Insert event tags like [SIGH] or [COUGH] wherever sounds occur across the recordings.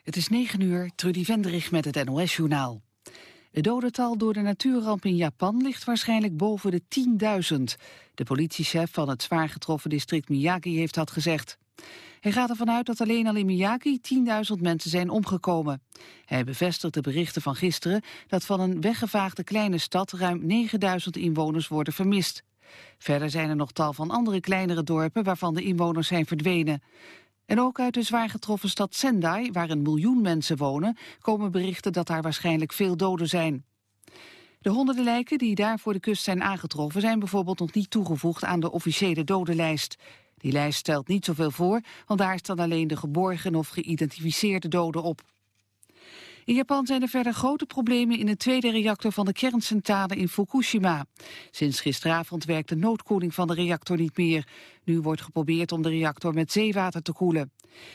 Het is 9 uur, Trudy Vendrich met het NOS-journaal. Het dodental door de natuurramp in Japan ligt waarschijnlijk boven de 10.000. De politiechef van het zwaar getroffen district Miyagi heeft dat gezegd. Hij gaat ervan uit dat alleen al in Miyagi 10.000 mensen zijn omgekomen. Hij bevestigt de berichten van gisteren dat van een weggevaagde kleine stad ruim 9.000 inwoners worden vermist. Verder zijn er nog tal van andere kleinere dorpen waarvan de inwoners zijn verdwenen. En ook uit de zwaar getroffen stad Sendai, waar een miljoen mensen wonen, komen berichten dat daar waarschijnlijk veel doden zijn. De honderden lijken die daar voor de kust zijn aangetroffen zijn bijvoorbeeld nog niet toegevoegd aan de officiële dodenlijst. Die lijst stelt niet zoveel voor, want daar staan alleen de geborgen of geïdentificeerde doden op. In Japan zijn er verder grote problemen in de tweede reactor van de kerncentrale in Fukushima. Sinds gisteravond werkt de noodkoeling van de reactor niet meer. Nu wordt geprobeerd om de reactor met zeewater te koelen.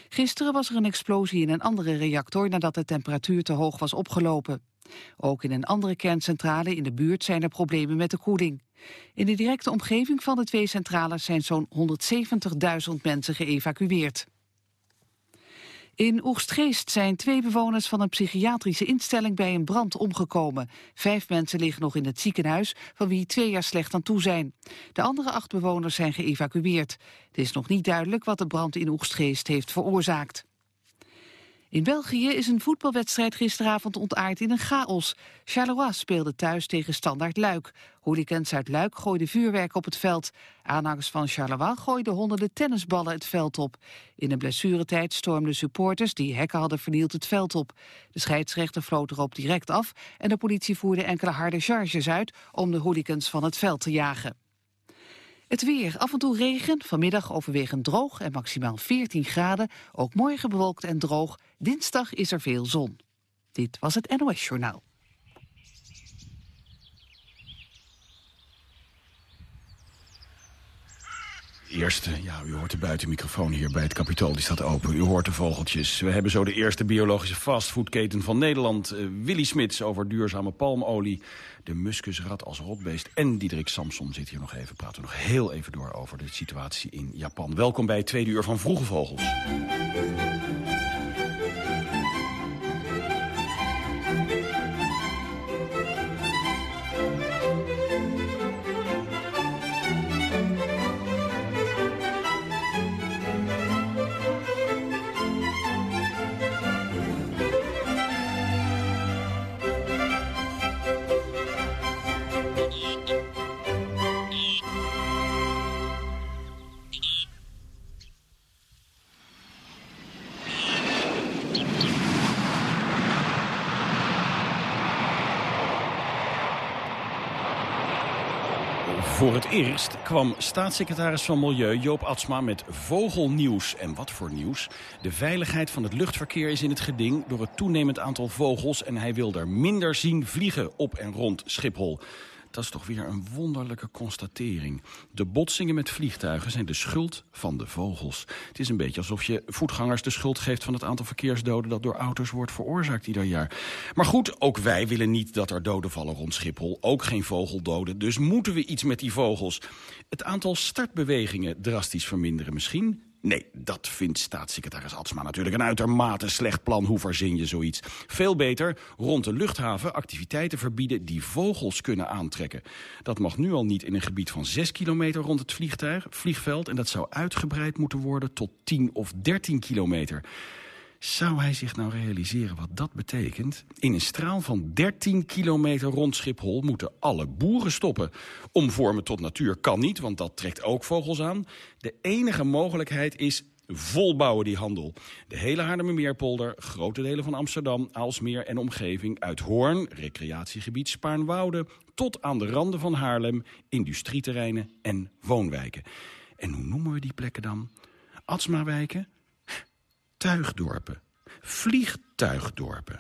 Gisteren was er een explosie in een andere reactor nadat de temperatuur te hoog was opgelopen. Ook in een andere kerncentrale in de buurt zijn er problemen met de koeling. In de directe omgeving van de twee centrales zijn zo'n 170.000 mensen geëvacueerd. In Oegstgeest zijn twee bewoners van een psychiatrische instelling bij een brand omgekomen. Vijf mensen liggen nog in het ziekenhuis, van wie twee jaar slecht aan toe zijn. De andere acht bewoners zijn geëvacueerd. Het is nog niet duidelijk wat de brand in Oegstgeest heeft veroorzaakt. In België is een voetbalwedstrijd gisteravond ontaard in een chaos. Charleroi speelde thuis tegen Standaard Luik. Hooligans uit Luik gooiden vuurwerk op het veld. Aanhangers van Charleroi gooiden honderden tennisballen het veld op. In een blessuretijd stormden supporters die hekken hadden vernield het veld op. De scheidsrechter floot erop direct af en de politie voerde enkele harde charges uit om de hooligans van het veld te jagen. Het weer, af en toe regen, vanmiddag overwegend droog en maximaal 14 graden. Ook morgen bewolkt en droog. Dinsdag is er veel zon. Dit was het NOS Journaal. Eerste, ja, u hoort de buitenmicrofoon hier bij het Capitool, die staat open. U hoort de vogeltjes. We hebben zo de eerste biologische fastfoodketen van Nederland. Uh, Willy Smits over duurzame palmolie. De muskusrat als rotbeest. En Diederik Samson zit hier nog even. Praten we nog heel even door over de situatie in Japan. Welkom bij het tweede uur van Vroege Vogels. Eerst kwam staatssecretaris van Milieu Joop Atsma met vogelnieuws. En wat voor nieuws? De veiligheid van het luchtverkeer is in het geding door het toenemend aantal vogels... en hij wil er minder zien vliegen op en rond Schiphol. Dat is toch weer een wonderlijke constatering. De botsingen met vliegtuigen zijn de schuld van de vogels. Het is een beetje alsof je voetgangers de schuld geeft... van het aantal verkeersdoden dat door auto's wordt veroorzaakt ieder jaar. Maar goed, ook wij willen niet dat er doden vallen rond Schiphol. Ook geen vogeldoden, dus moeten we iets met die vogels. Het aantal startbewegingen drastisch verminderen misschien... Nee, dat vindt staatssecretaris Atsma natuurlijk een uitermate slecht plan. Hoe verzin je zoiets? Veel beter rond de luchthaven activiteiten verbieden die vogels kunnen aantrekken. Dat mag nu al niet in een gebied van 6 kilometer rond het vliegtuig, vliegveld. En dat zou uitgebreid moeten worden tot 10 of 13 kilometer. Zou hij zich nou realiseren wat dat betekent? In een straal van 13 kilometer rond Schiphol moeten alle boeren stoppen. Omvormen tot natuur kan niet, want dat trekt ook vogels aan. De enige mogelijkheid is volbouwen die handel. De hele Haarlemmermeerpolder, grote delen van Amsterdam, Aalsmeer en omgeving... uit Hoorn, recreatiegebied Spaarnwoude... tot aan de randen van Haarlem, industrieterreinen en woonwijken. En hoe noemen we die plekken dan? Atsmawijken? Tuigdorpen. Vliegtuigdorpen.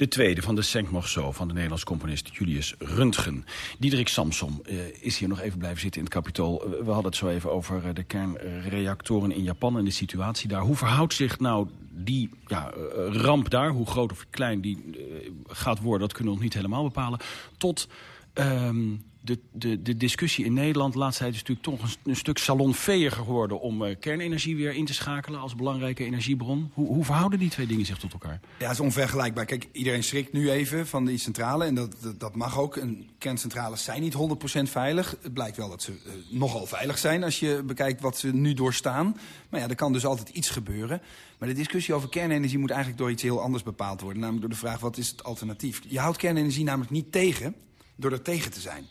De tweede van de Cinq van de Nederlands componist Julius Röntgen. Diederik Samsom uh, is hier nog even blijven zitten in het kapitool. Uh, we hadden het zo even over uh, de kernreactoren in Japan en de situatie daar. Hoe verhoudt zich nou die ja, ramp daar, hoe groot of klein die gaat worden... dat kunnen we nog niet helemaal bepalen, tot... Um, de, de, de discussie in Nederland laatst tijd is natuurlijk toch een, stuk salonveger geworden... om uh, kernenergie weer in te schakelen als belangrijke energiebron. Hoe, hoe verhouden die twee dingen zich tot elkaar? Ja, het is onvergelijkbaar. Kijk, iedereen schrikt nu even van die centrale. En dat, dat, mag ook. En kerncentrales zijn niet 100% veilig. Het blijkt wel dat ze uh, nogal veilig zijn als je bekijkt wat ze nu doorstaan. Maar ja, er kan dus altijd iets gebeuren. Maar de discussie over kernenergie moet eigenlijk door iets heel anders bepaald worden. Namelijk door de vraag, wat is het alternatief? Je houdt kernenergie namelijk niet tegen door er tegen te zijn.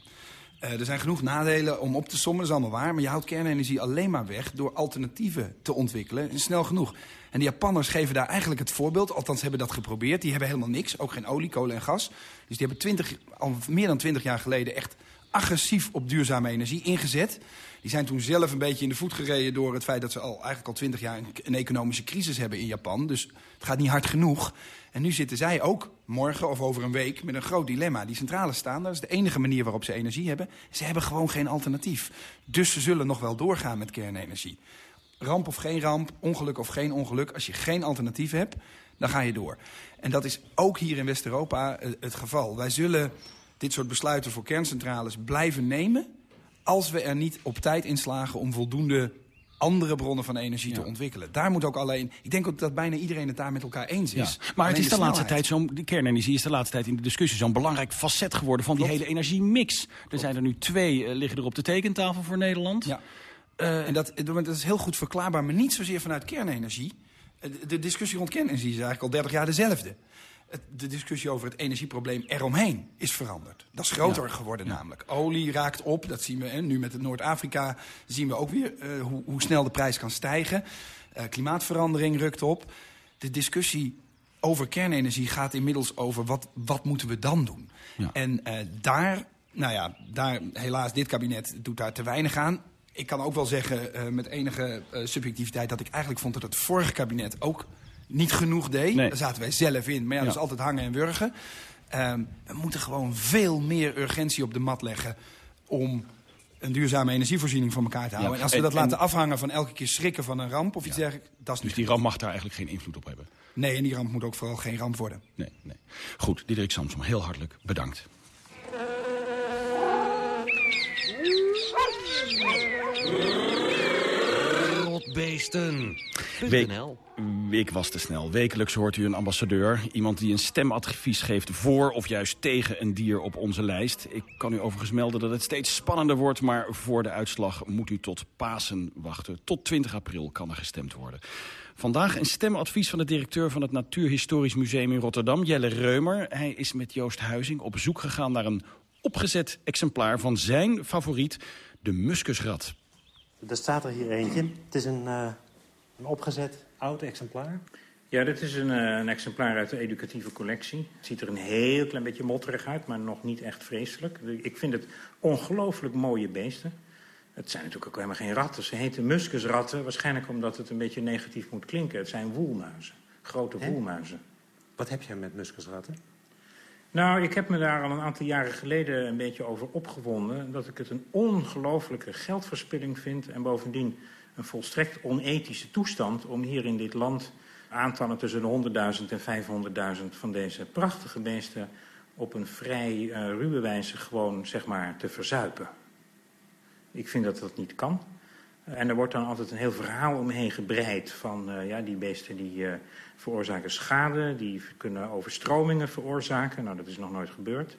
Uh, er zijn genoeg nadelen om op te sommen, dat is allemaal waar. Maar je houdt kernenergie alleen maar weg door alternatieven te ontwikkelen. Snel genoeg. En de Japanners geven daar eigenlijk het voorbeeld. Althans hebben dat geprobeerd. Die hebben helemaal niks. Ook geen olie, kolen en gas. Dus die hebben 20, al meer dan twintig jaar geleden echt agressief op duurzame energie ingezet. Die zijn toen zelf een beetje in de voet gereden door het feit dat ze al eigenlijk al twintig jaar een economische crisis hebben in Japan. Dus het gaat niet hard genoeg. En nu zitten zij ook morgen of over een week met een groot dilemma. Die centrales staan, dat is de enige manier waarop ze energie hebben. Ze hebben gewoon geen alternatief. Dus ze zullen nog wel doorgaan met kernenergie. Ramp of geen ramp, ongeluk of geen ongeluk. Als je geen alternatief hebt, dan ga je door. En dat is ook hier in West-Europa het geval. Wij zullen dit soort besluiten voor kerncentrales blijven nemen... als we er niet op tijd in slagen om voldoende andere bronnen van energie ja. te ontwikkelen. Daar moet ook alleen... Ik denk ook dat bijna iedereen het daar met elkaar eens is. Ja. Maar het is de, de laatste tijd zo'n... De kernenergie is de laatste tijd in de discussie zo'n belangrijk facet geworden van Klopt. die hele energiemix. Klopt. Er zijn er nu twee uh, liggen er op de tekentafel voor Nederland. Ja. Uh, en dat, dat is heel goed verklaarbaar, maar niet zozeer vanuit kernenergie. De discussie rond kernenergie is eigenlijk al 30 jaar dezelfde de discussie over het energieprobleem eromheen is veranderd. Dat is groter ja. geworden ja. namelijk. Olie raakt op, dat zien we hè, nu met Noord-Afrika... zien we ook weer uh, hoe, hoe, snel de prijs kan stijgen. Uh, klimaatverandering rukt op. De discussie over kernenergie gaat inmiddels over wat, wat moeten we dan doen. Ja. En uh, daar, nou ja, daar, helaas, dit kabinet doet daar te weinig aan ik kan ook wel zeggen uh, met enige uh, subjectiviteit... dat ik eigenlijk vond dat het vorige kabinet ook niet genoeg deed. Nee. Daar zaten wij zelf in. Maar ja, dat is altijd hangen en wurgen. Um, we moeten gewoon veel meer urgentie op de mat leggen... om een duurzame energievoorziening voor elkaar te houden. Ja. En als we en, dat laten afhangen van elke keer schrikken van een ramp of iets ja. dergelijks... Dat is dus die ramp mag daar eigenlijk geen invloed op hebben? Nee, en die ramp moet ook vooral geen ramp worden. Nee, nee. Goed, Diederik Samsom, heel hartelijk bedankt. Rotbeesten. Week, ik was te snel. Wekelijks hoort u een ambassadeur. Iemand die een stemadvies geeft voor of juist tegen een dier op onze lijst. Ik kan u overigens melden dat het steeds spannender wordt... maar voor de uitslag moet u tot Pasen wachten. Tot 20 april kan er gestemd worden. Vandaag een stemadvies van de directeur van het Natuurhistorisch Museum in Rotterdam, Jelle Reumer. Hij is met Joost Huizing op zoek gegaan naar een opgezet exemplaar van zijn favoriet, de muskusrat. Er staat er hier eentje. Het is een, uh, een opgezet oud exemplaar. Ja, dit is een, uh, een, exemplaar uit de educatieve collectie. Het ziet er een heel klein beetje motterig uit, maar nog niet echt vreselijk. Ik vind het ongelooflijk mooie beesten. Het zijn natuurlijk ook helemaal geen ratten. Ze heten muskusratten, waarschijnlijk omdat het een beetje negatief moet klinken. Het zijn woelmuizen, grote He? woelmuizen. Wat heb jij met muskusratten? Nou, ik heb me daar al een aantal jaren geleden een beetje over opgewonden... dat ik het een ongelooflijke geldverspilling vind... en bovendien een volstrekt onethische toestand om hier in dit land... aantallen tussen de 100.000 en 500.000 van deze prachtige beesten... op een vrij uh, ruwe wijze gewoon, zeg maar, te verzuipen. Ik vind dat dat niet kan. En er wordt dan altijd een heel verhaal omheen gebreid van uh, ja, die beesten die uh, veroorzaken schade, die kunnen overstromingen veroorzaken. Nou, dat is nog nooit gebeurd.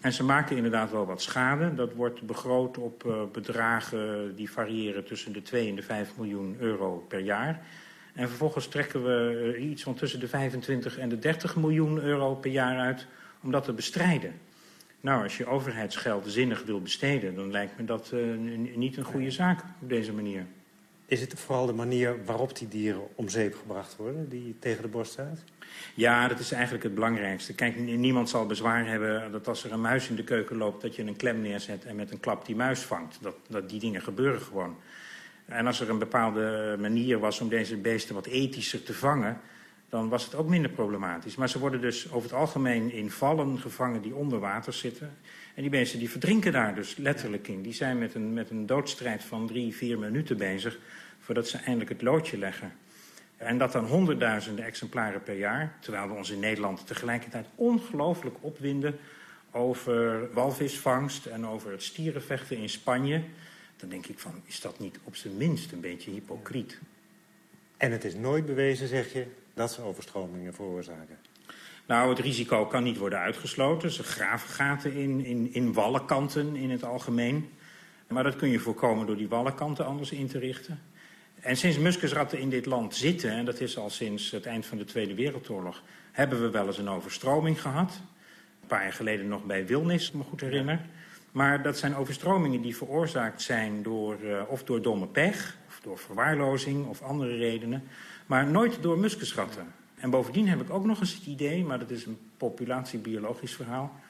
En ze maken inderdaad wel wat schade. Dat wordt begroot op uh, bedragen die variëren tussen de 2 en de 5 miljoen euro per jaar. En vervolgens trekken we iets van tussen de 25 en de 30 miljoen euro per jaar uit om dat te bestrijden. Nou, als je overheidsgeld zinnig wil besteden... dan lijkt me dat uh, niet een goede zaak op deze manier. Is het vooral de manier waarop die dieren om zeep gebracht worden... die tegen de borst staat? Ja, dat is eigenlijk het belangrijkste. Kijk, niemand zal bezwaar hebben dat als er een muis in de keuken loopt... dat je een klem neerzet en met een klap die muis vangt. Dat, dat die dingen gebeuren gewoon. En als er een bepaalde manier was om deze beesten wat ethischer te vangen... dan was het ook minder problematisch. Maar ze worden dus over het algemeen in vallen gevangen die onder water zitten. En die mensen die verdrinken daar dus letterlijk in. Die zijn met een, met een doodstrijd van drie, vier minuten bezig... voordat ze eindelijk het loodje leggen. En dat dan honderdduizenden exemplaren per jaar... terwijl we ons in Nederland tegelijkertijd ongelooflijk opwinden... over walvisvangst en over het stierenvechten in Spanje... dan denk ik van, is dat niet op zijn minst een beetje hypocriet? En het is nooit bewezen, zeg je, dat ze overstromingen veroorzaken. Nou, het risico kan niet worden uitgesloten. Ze graven gaten in, in, in wallenkanten in het algemeen. Maar dat kun je voorkomen door die wallenkanten anders in te richten. En sinds muskusratten in dit land zitten, en dat is al sinds het eind van de Tweede Wereldoorlog, hebben we wel eens een overstroming gehad. Een paar jaar geleden nog bij Wilnis, me goed herinner. Maar dat zijn overstromingen die veroorzaakt zijn door, uh, of door domme pech, of door verwaarlozing of andere redenen. Maar nooit door muskusratten. En bovendien heb ik ook nog eens het idee, maar dat is een populatiebiologisch verhaal...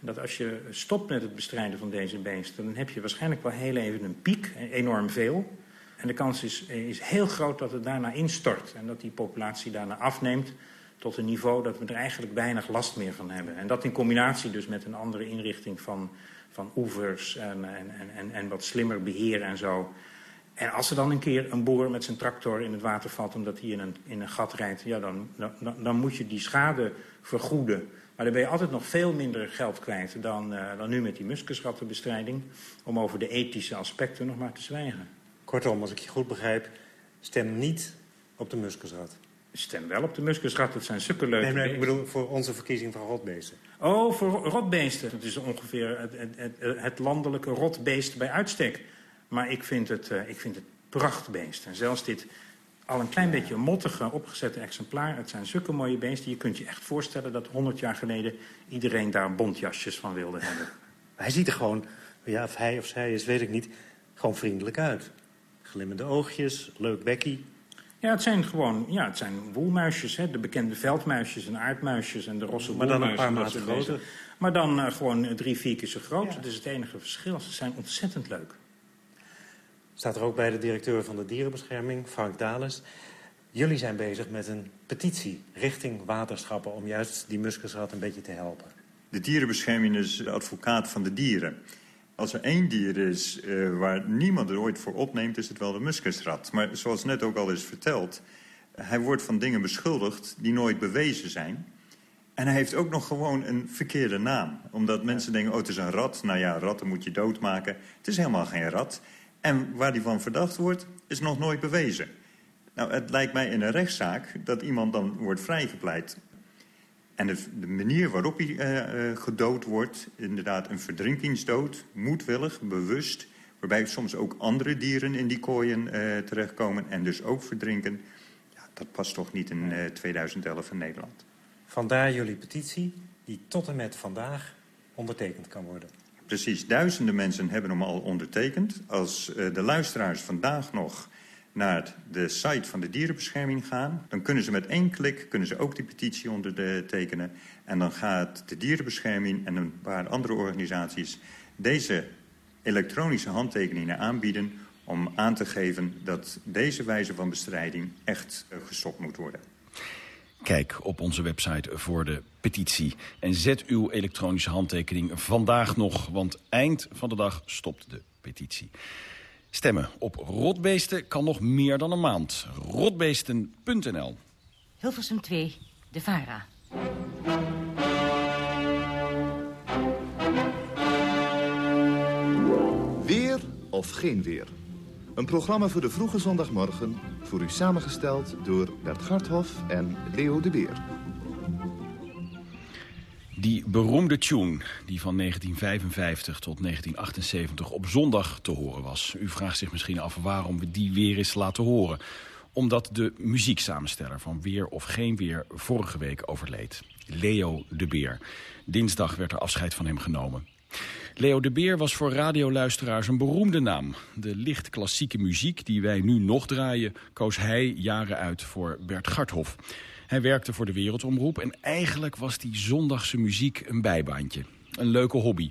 dat als je stopt met het bestrijden van deze beesten... dan heb je waarschijnlijk wel heel even een piek, enorm veel. En de kans is, is heel groot dat het daarna instort... en dat die populatie daarna afneemt tot een niveau dat we er eigenlijk weinig last meer van hebben. En dat in combinatie dus met een andere inrichting van, van oevers en, en, en, en wat slimmer beheer en zo... En als er dan een keer een boer met zijn tractor in het water valt... omdat hij in een, in een gat rijdt, ja, dan, dan, dan moet je die schade vergoeden. Maar dan ben je altijd nog veel minder geld kwijt dan, uh, dan nu met die muskusrattenbestrijding... om over de ethische aspecten nog maar te zwijgen. Kortom, als ik je goed begrijp, stem niet op de muskusrat. Stem wel op de muskusrat, dat zijn zulke leuke Nee, ik bedoel voor onze verkiezing van rotbeesten. Oh, voor rotbeesten. Het is ongeveer het, het, het, het landelijke rotbeest bij uitstek... Maar ik vind het, uh, ik vind het prachtbeest. En zelfs dit al een klein beetje mottige opgezette exemplaar. Het zijn zulke mooie beesten. Je kunt je echt voorstellen dat 100 jaar geleden iedereen daar bontjasjes van wilde hebben. [LAUGHS] Hij ziet er gewoon, ja, of hij of zij is, weet ik niet, gewoon vriendelijk uit. Glimmende oogjes, leuk bekkie. Ja, het zijn gewoon ja, het zijn woelmuisjes. Hè? De bekende veldmuisjes en aardmuisjes en de rosse Maar dan een paar maten groter. Maar dan uh, gewoon drie, vier keer zo groot. Ja. Dat is het enige verschil. Ze zijn ontzettend leuk. Staat er ook bij de directeur van de dierenbescherming, Frank Dales. Jullie zijn bezig met een petitie richting waterschappen... om juist die muskusrat een beetje te helpen. De dierenbescherming is de advocaat van de dieren. Als er één dier is uh, waar niemand er ooit voor opneemt... is het wel de muskusrat. Maar zoals net ook al is verteld... hij wordt van dingen beschuldigd die nooit bewezen zijn... En hij heeft ook nog gewoon een verkeerde naam. Omdat mensen denken, oh, het is een rat. Nou ja, ratten moet je doodmaken. Het is helemaal geen rat. En waar die van verdacht wordt, is nog nooit bewezen. Nou, het lijkt mij in een rechtszaak dat iemand dan wordt vrijgepleit. En de, de manier waarop hij uh, uh, gedood wordt, inderdaad een verdrinkingsdood, moedwillig, bewust... waarbij soms ook andere dieren in die kooien uh, terechtkomen en dus ook verdrinken... Ja, dat past toch niet in 2011 in Nederland. Vandaar jullie petitie, die tot en met vandaag ondertekend kan worden. Precies, duizenden mensen hebben hem al ondertekend. Als uh, de luisteraars vandaag nog naar de site van de dierenbescherming gaan... dan kunnen ze met één klik kunnen ze ook die petitie ondertekenen. En dan gaat de dierenbescherming en een paar andere organisaties... deze elektronische handtekeningen aanbieden om aan te geven... dat deze wijze van bestrijding echt uh, gestopt moet worden. Kijk op onze website voor de petitie. En zet uw elektronische handtekening vandaag nog, want eind van de dag stopt de petitie. Stemmen op Rotbeesten kan nog meer dan een maand. Rotbeesten.nl Hilversum 2, de VARA. Weer of geen weer? Een programma voor de vroege zondagmorgen, voor u samengesteld door Bert Garthof en Leo de Beer. Die beroemde tune, die van 1955 tot 1978 op zondag te horen was. U vraagt zich misschien af waarom we die weer eens laten horen. Omdat de muzieksamensteller van Weer of Geen Weer vorige week overleed. Leo de Beer. Dinsdag werd er afscheid van hem genomen. Leo de Beer was voor radioluisteraars een beroemde naam. De licht klassieke muziek die wij nu nog draaien... koos hij jaren uit voor Bert Garthof. Hij werkte voor de Wereldomroep en eigenlijk was die zondagse muziek een bijbaantje. Een leuke hobby,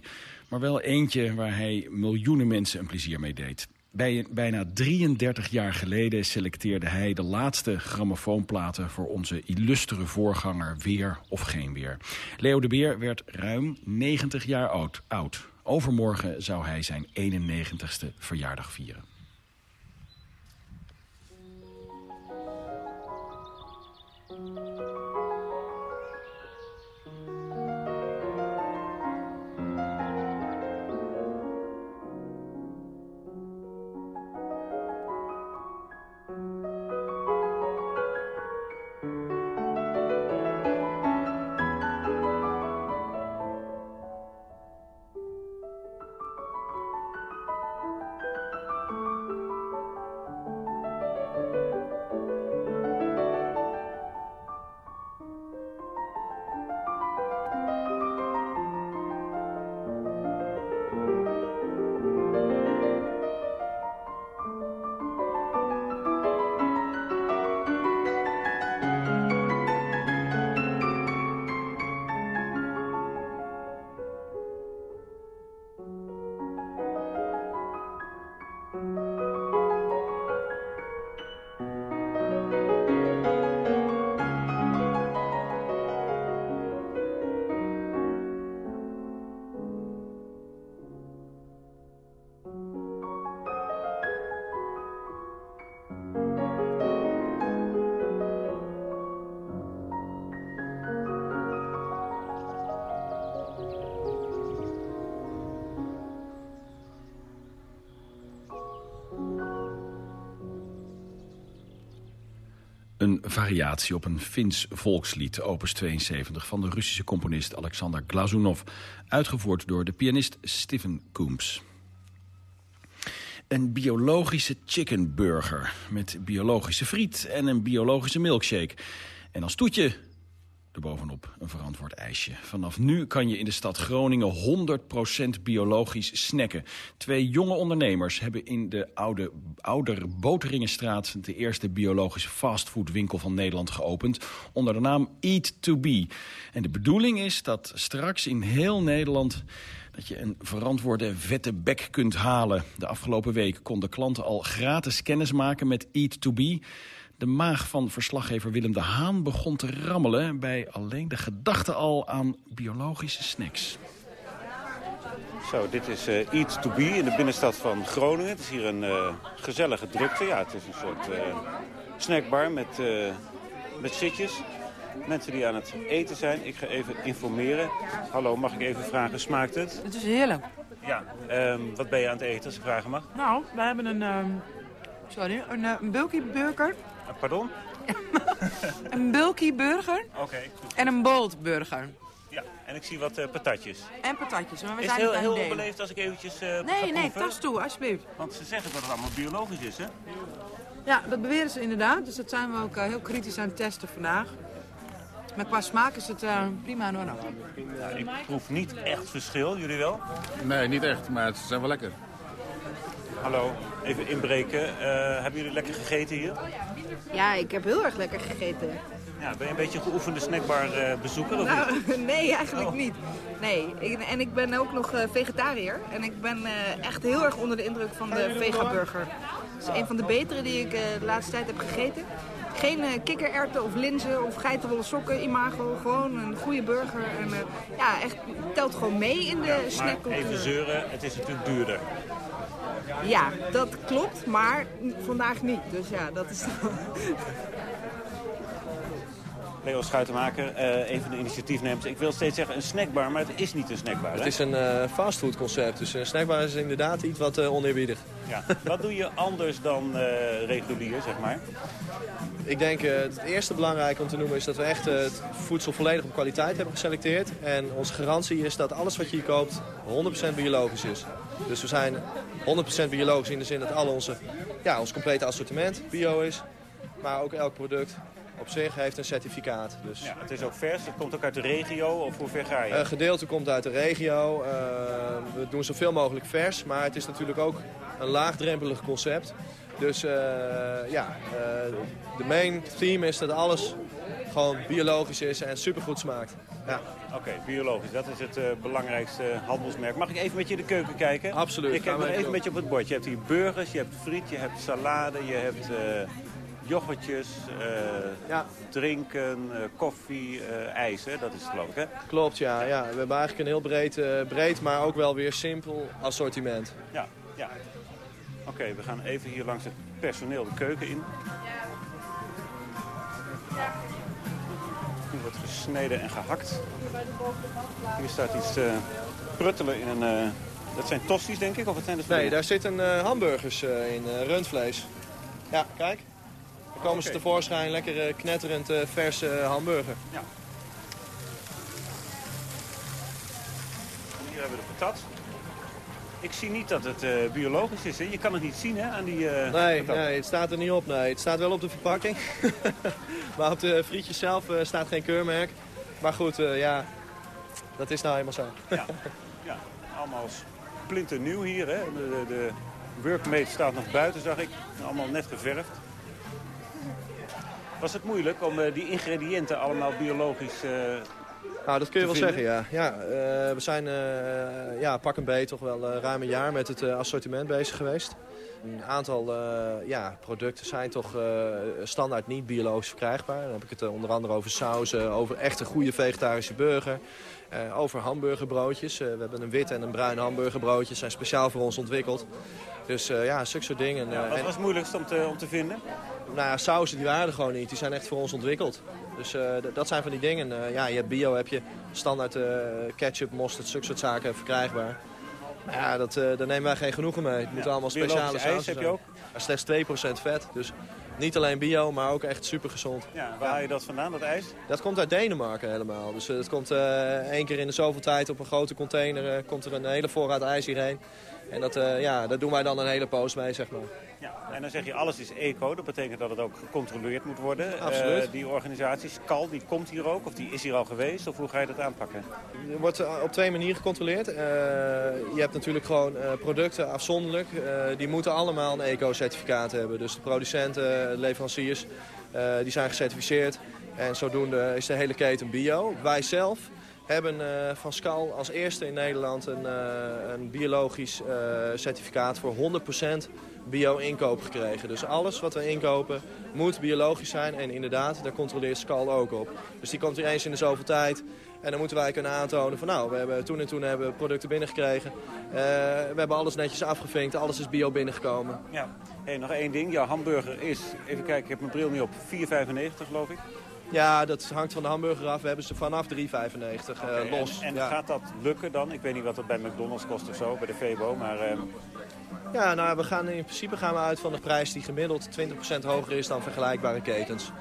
maar wel eentje waar hij miljoenen mensen een plezier mee deed. Bij, bijna 33 jaar geleden selecteerde hij de laatste grammofoonplaten... voor onze illustere voorganger Weer of Geen Weer. Leo de Beer werd ruim 90 jaar oud. oud. Overmorgen zou hij zijn 91ste verjaardag vieren. Variatie op een Fins volkslied, opus 72... van de Russische componist Alexander Glazunov... uitgevoerd door de pianist Stephen Coombs. Een biologische chickenburger met biologische friet en een biologische milkshake. En als toetje Erbovenop een verantwoord ijsje. Vanaf nu kan je in de stad Groningen 100% biologisch snacken. Twee jonge ondernemers hebben in de oude Ouder Boteringenstraat... de eerste biologische fastfoodwinkel van Nederland geopend... onder de naam Eat to Be. En de bedoeling is dat straks in heel Nederland dat je een verantwoorde vette bek kunt halen. De afgelopen week konden klanten al gratis kennis maken met Eat to Be... De maag van verslaggever Willem de Haan begon te rammelen... bij alleen de gedachte al aan biologische snacks. Zo, dit is uh, Eat to Be in de binnenstad van Groningen. Het is hier een uh, gezellige drukte. Ja, het is een soort uh, snackbar met, met zitjes. Mensen die aan het eten zijn. Ik ga even informeren. Hallo, mag ik even vragen, smaakt het? Het is heerlijk. Ja, um, wat ben je aan het eten als ik vragen mag? Nou, we hebben een, um, sorry, een, een bulky burger Pardon? [LAUGHS] een bulky burger. Oké. En een bold burger. Ja, en ik zie wat uh, patatjes. En patatjes, maar we is zijn heel, heel onbeleefd als ik eventjes uh, Nee, nee, tas toe, alsjeblieft. Want ze zeggen dat het allemaal biologisch is, hè? Ja, dat beweren ze inderdaad. Dus dat zijn we ook uh, heel kritisch aan het testen vandaag. Maar qua smaak is het prima en orde. Ja, ik proef niet echt verschil, jullie wel? Nee, niet echt, maar ze zijn wel lekker. Hallo, even inbreken. Uh, hebben jullie lekker gegeten hier? Ja, ik heb heel erg lekker gegeten. Ja, ben je een beetje een geoefende snackbar uh, bezoeker? Of nou, niet? [LAUGHS] nee, eigenlijk oh. niet. Nee, ik, en ik ben ook nog uh, vegetariër. En ik ben echt heel erg onder de indruk van de vegaburger. Dat is een van de betere die ik de laatste tijd heb gegeten. Geen uh, kikkererwten of linzen of geitenwolle sokken, imago. Gewoon een goede burger. En uh, ja, echt telt gewoon mee in de ja, snackcultuur. even zeuren, het is natuurlijk duurder. Ja, dat klopt, maar vandaag niet. Dus ja, dat is... [LAUGHS] Leo Schuitenmaker, uh, een van de initiatiefnemers. Ik wil steeds zeggen een snackbar, maar het is niet een snackbar. Het is een uh, fastfood concept, dus een snackbar is inderdaad iets wat uh, oneerbiedig. Ja. wat doe je anders dan regulier, zeg maar? Ik denk het eerste belangrijke om te noemen is dat we echt het voedsel volledig op kwaliteit hebben geselecteerd. En onze garantie is dat alles wat je hier koopt 100% biologisch is. Dus we zijn 100% biologisch in de zin dat al onze, ja, ons complete assortiment bio is. Maar ook elk product op zich heeft een certificaat. Dus. Ja, het is ook vers, het komt ook uit de regio of hoe ver ga je? Uh, gedeelte komt uit de regio. Uh, we doen zoveel mogelijk vers, maar het is natuurlijk ook een laagdrempelig concept. Dus uh, ja, de main theme is dat alles gewoon biologisch is en supergoed smaakt. Ja. Oké, biologisch. Dat is het uh, belangrijkste handelsmerk. Mag ik even met je de keuken kijken? Absoluut. Ik kijk nog even met je op het bord. Je hebt hier burgers, je hebt friet, je hebt salade, je hebt uh, yoghurtjes, uh, ja. drinken, koffie, ijs. Hè? Dat is het geloof ik, hè? Klopt, ja. ja. We hebben eigenlijk een heel breed, breed maar ook wel weer simpel assortiment. Ja, ja. Oké, we gaan even hier langs het personeel de keuken in. Hier wordt gesneden en gehakt. Hier staat iets te pruttelen in een... Uh, dat zijn tosties, denk ik? Of wat zijn dat Nee, daar zitten uh, hamburgers uh, in, rundvlees. Ja, kijk. Dan komen okay. ze tevoorschijn, lekker knetterend verse hamburger. Ja. Hier hebben we de patat. Ik zie niet dat het uh, biologisch is. Hè? Je kan het niet zien hè, aan die... Uh, nee, nee, het staat er niet op. Nee. Het staat wel op de verpakking. [LAUGHS] maar op de frietjes zelf uh, staat geen keurmerk. Maar goed, ja, dat is nou helemaal zo. ja. ja, allemaal splinternieuw hier. Hè? De, de, de workmate staat nog buiten, zag ik. Allemaal net geverfd. Was het moeilijk om die ingrediënten allemaal biologisch nou, dat kun je wel zeggen, ja. ja uh, we zijn uh, ja, pak een beet toch wel uh, ruim een jaar met het assortiment bezig geweest. Een aantal ja, producten zijn toch standaard niet biologisch verkrijgbaar. Dan heb ik het onder andere over sauzen, over echte goede vegetarische burger. over hamburgerbroodjes. we hebben een wit en een bruin hamburgerbroodje. zijn speciaal voor ons ontwikkeld. Dus ja, zulke soort dingen. Ja, wat was het moeilijkst om te, om te vinden? Nou ja, sausen die waren er gewoon niet. Die zijn echt voor ons ontwikkeld. Dus uh, dat zijn van die dingen. Uh, ja, je hebt bio, heb je standaard uh, ketchup, mosterd, zulke soort zaken verkrijgbaar. Maar ja, dat, daar nemen wij geen genoegen mee. Het ja. moeten allemaal speciale sausen heb je ook? Slechts 2% vet. Dus niet alleen bio, maar ook echt super gezond. Ja, waar haal je dat vandaan, dat ijs? Dat komt uit Denemarken helemaal. Dus dat komt één keer in de zoveel tijd op een grote container. komt er een hele voorraad ijs hierheen. En dat, ja, daar doen wij dan een hele poos mee, zeg maar. Ja, en dan zeg je alles is eco. Dat betekent dat het ook gecontroleerd moet worden. Absoluut. Uh, die organisatie, Skal, die komt hier ook? Of die is hier al geweest? Of hoe ga je dat aanpakken? Er wordt eh, op twee manieren gecontroleerd. Uh, je hebt natuurlijk gewoon uh, producten afzonderlijk. die moeten allemaal een eco-certificaat hebben. Dus de producenten, de leveranciers, die zijn gecertificeerd. En zodoende is de hele keten bio. Wij zelf hebben uh, van Skal als eerste in Nederland een, uh, een biologisch uh, certificaat voor 100% bio-inkoop gekregen. Dus alles wat we inkopen moet biologisch zijn. En inderdaad, daar controleert Skal ook op. Dus die komt hier eens in de zoveel tijd. En dan moeten wij kunnen aantonen van nou, we hebben toen en toen hebben we producten binnengekregen. we hebben alles netjes afgevinkt, alles is bio binnengekomen. Ja, hey, nog één ding. Jouw hamburger is, even kijken, ik heb mijn bril niet op, 4,95 geloof ik. Ja, dat hangt van de hamburger af. We hebben ze vanaf 3,95 okay, los. En, en gaat dat lukken dan? Ik weet niet wat dat bij McDonald's kost of zo, bij de Febo, maar... Uh... Ja, nou, we gaan in principe gaan we uit van de prijs die gemiddeld 20% hoger is dan vergelijkbare ketens.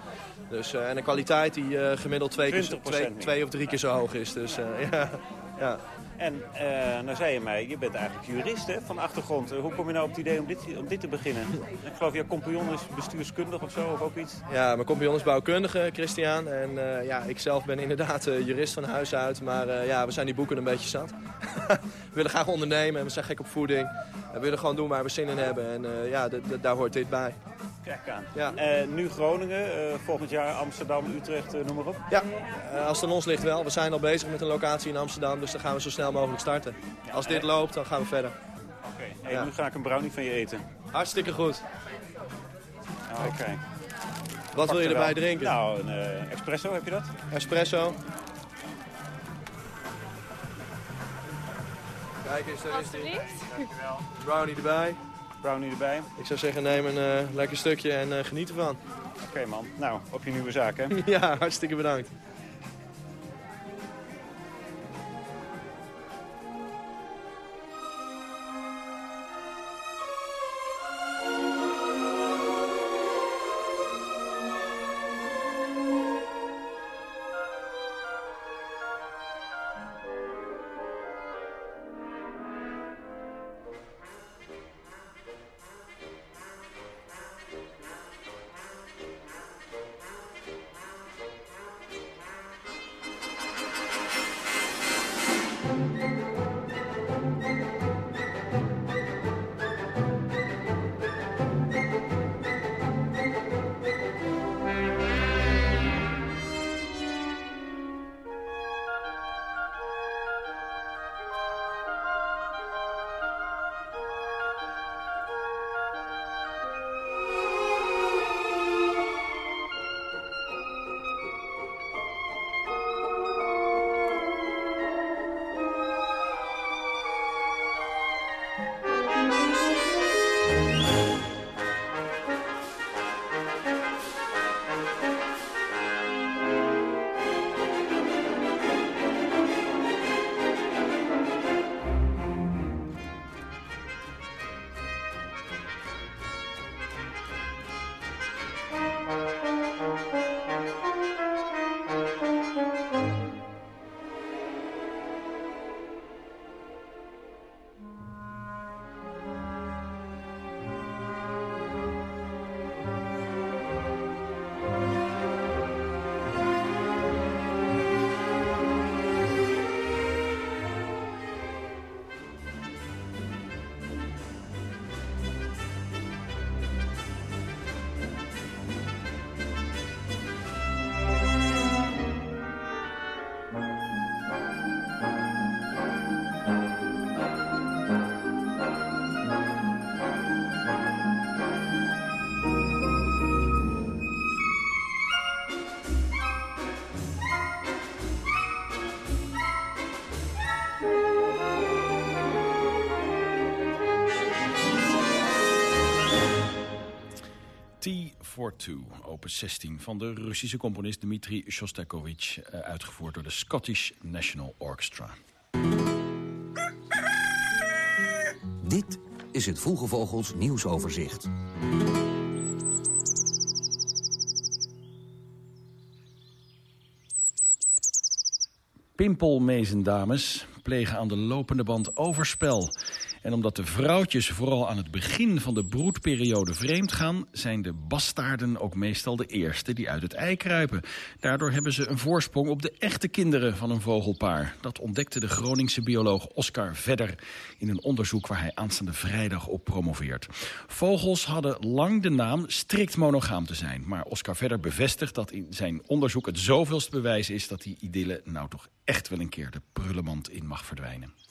Dus, uh, en een kwaliteit die uh, gemiddeld twee, keer, twee, twee, of drie keer zo hoog is. Dus, [LAUGHS] ja, ja. En uh, nou zei je mij, je bent eigenlijk jurist hè, van achtergrond. hoe kom je nou op het idee om dit, om dit te beginnen? Ik geloof, je compagnon is bestuurskundig of zo, of ook iets? Ja, mijn compagnon is bouwkundige, Christian. En uh, ja, ik zelf ben inderdaad jurist van huis uit. Maar ja, we zijn die boeken een beetje zat. [LAUGHS] we willen graag ondernemen en we zijn gek op voeding. We willen gewoon doen waar we zin in hebben. En ja, daar hoort dit bij. Kijk aan. Ja. Uh, nu Groningen, uh, volgend jaar Amsterdam, Utrecht, uh, noem maar op. Ja, als het aan ons ligt wel. We zijn al bezig met een locatie in Amsterdam, dus dan gaan we zo snel mogelijk starten. Ja, als dit loopt, dan gaan we verder. Oké, okay. ja. nu ga ik een brownie van je eten. Hartstikke goed. Oké. Okay. Wat wil je erbij drinken? Nou, een espresso, heb je dat? Espresso. Kijk eens, daar is die. Brownie erbij brownie erbij. Ik zou zeggen, neem een uh, lekker stukje en uh, geniet ervan. Oké okay, man, nou, op je nieuwe zaak [LAUGHS] hè? ja, hartstikke bedankt. For Two, opus 16... van de Russische componist Dmitri Shostakovich... Eh, uitgevoerd door de Scottish National Orchestra. Dit is het Vroege Vogels nieuwsoverzicht. Pimpelmezendames plegen aan de lopende band overspel. En omdat de vrouwtjes vooral aan het begin van de broedperiode vreemd gaan... zijn de bastaarden ook meestal de eerste die uit het ei kruipen. Daardoor hebben ze een voorsprong op de echte kinderen van een vogelpaar. Dat ontdekte de Groningse bioloog Oscar Vedder... in een onderzoek waar hij aanstaande vrijdag op promoveert. Vogels hadden lang de naam strikt monogaam te zijn. Maar Oscar Vedder bevestigt dat in zijn onderzoek het zoveelste bewijs is... dat die idylle nou toch echt wel een keer de prullenmand in mag verdwijnen.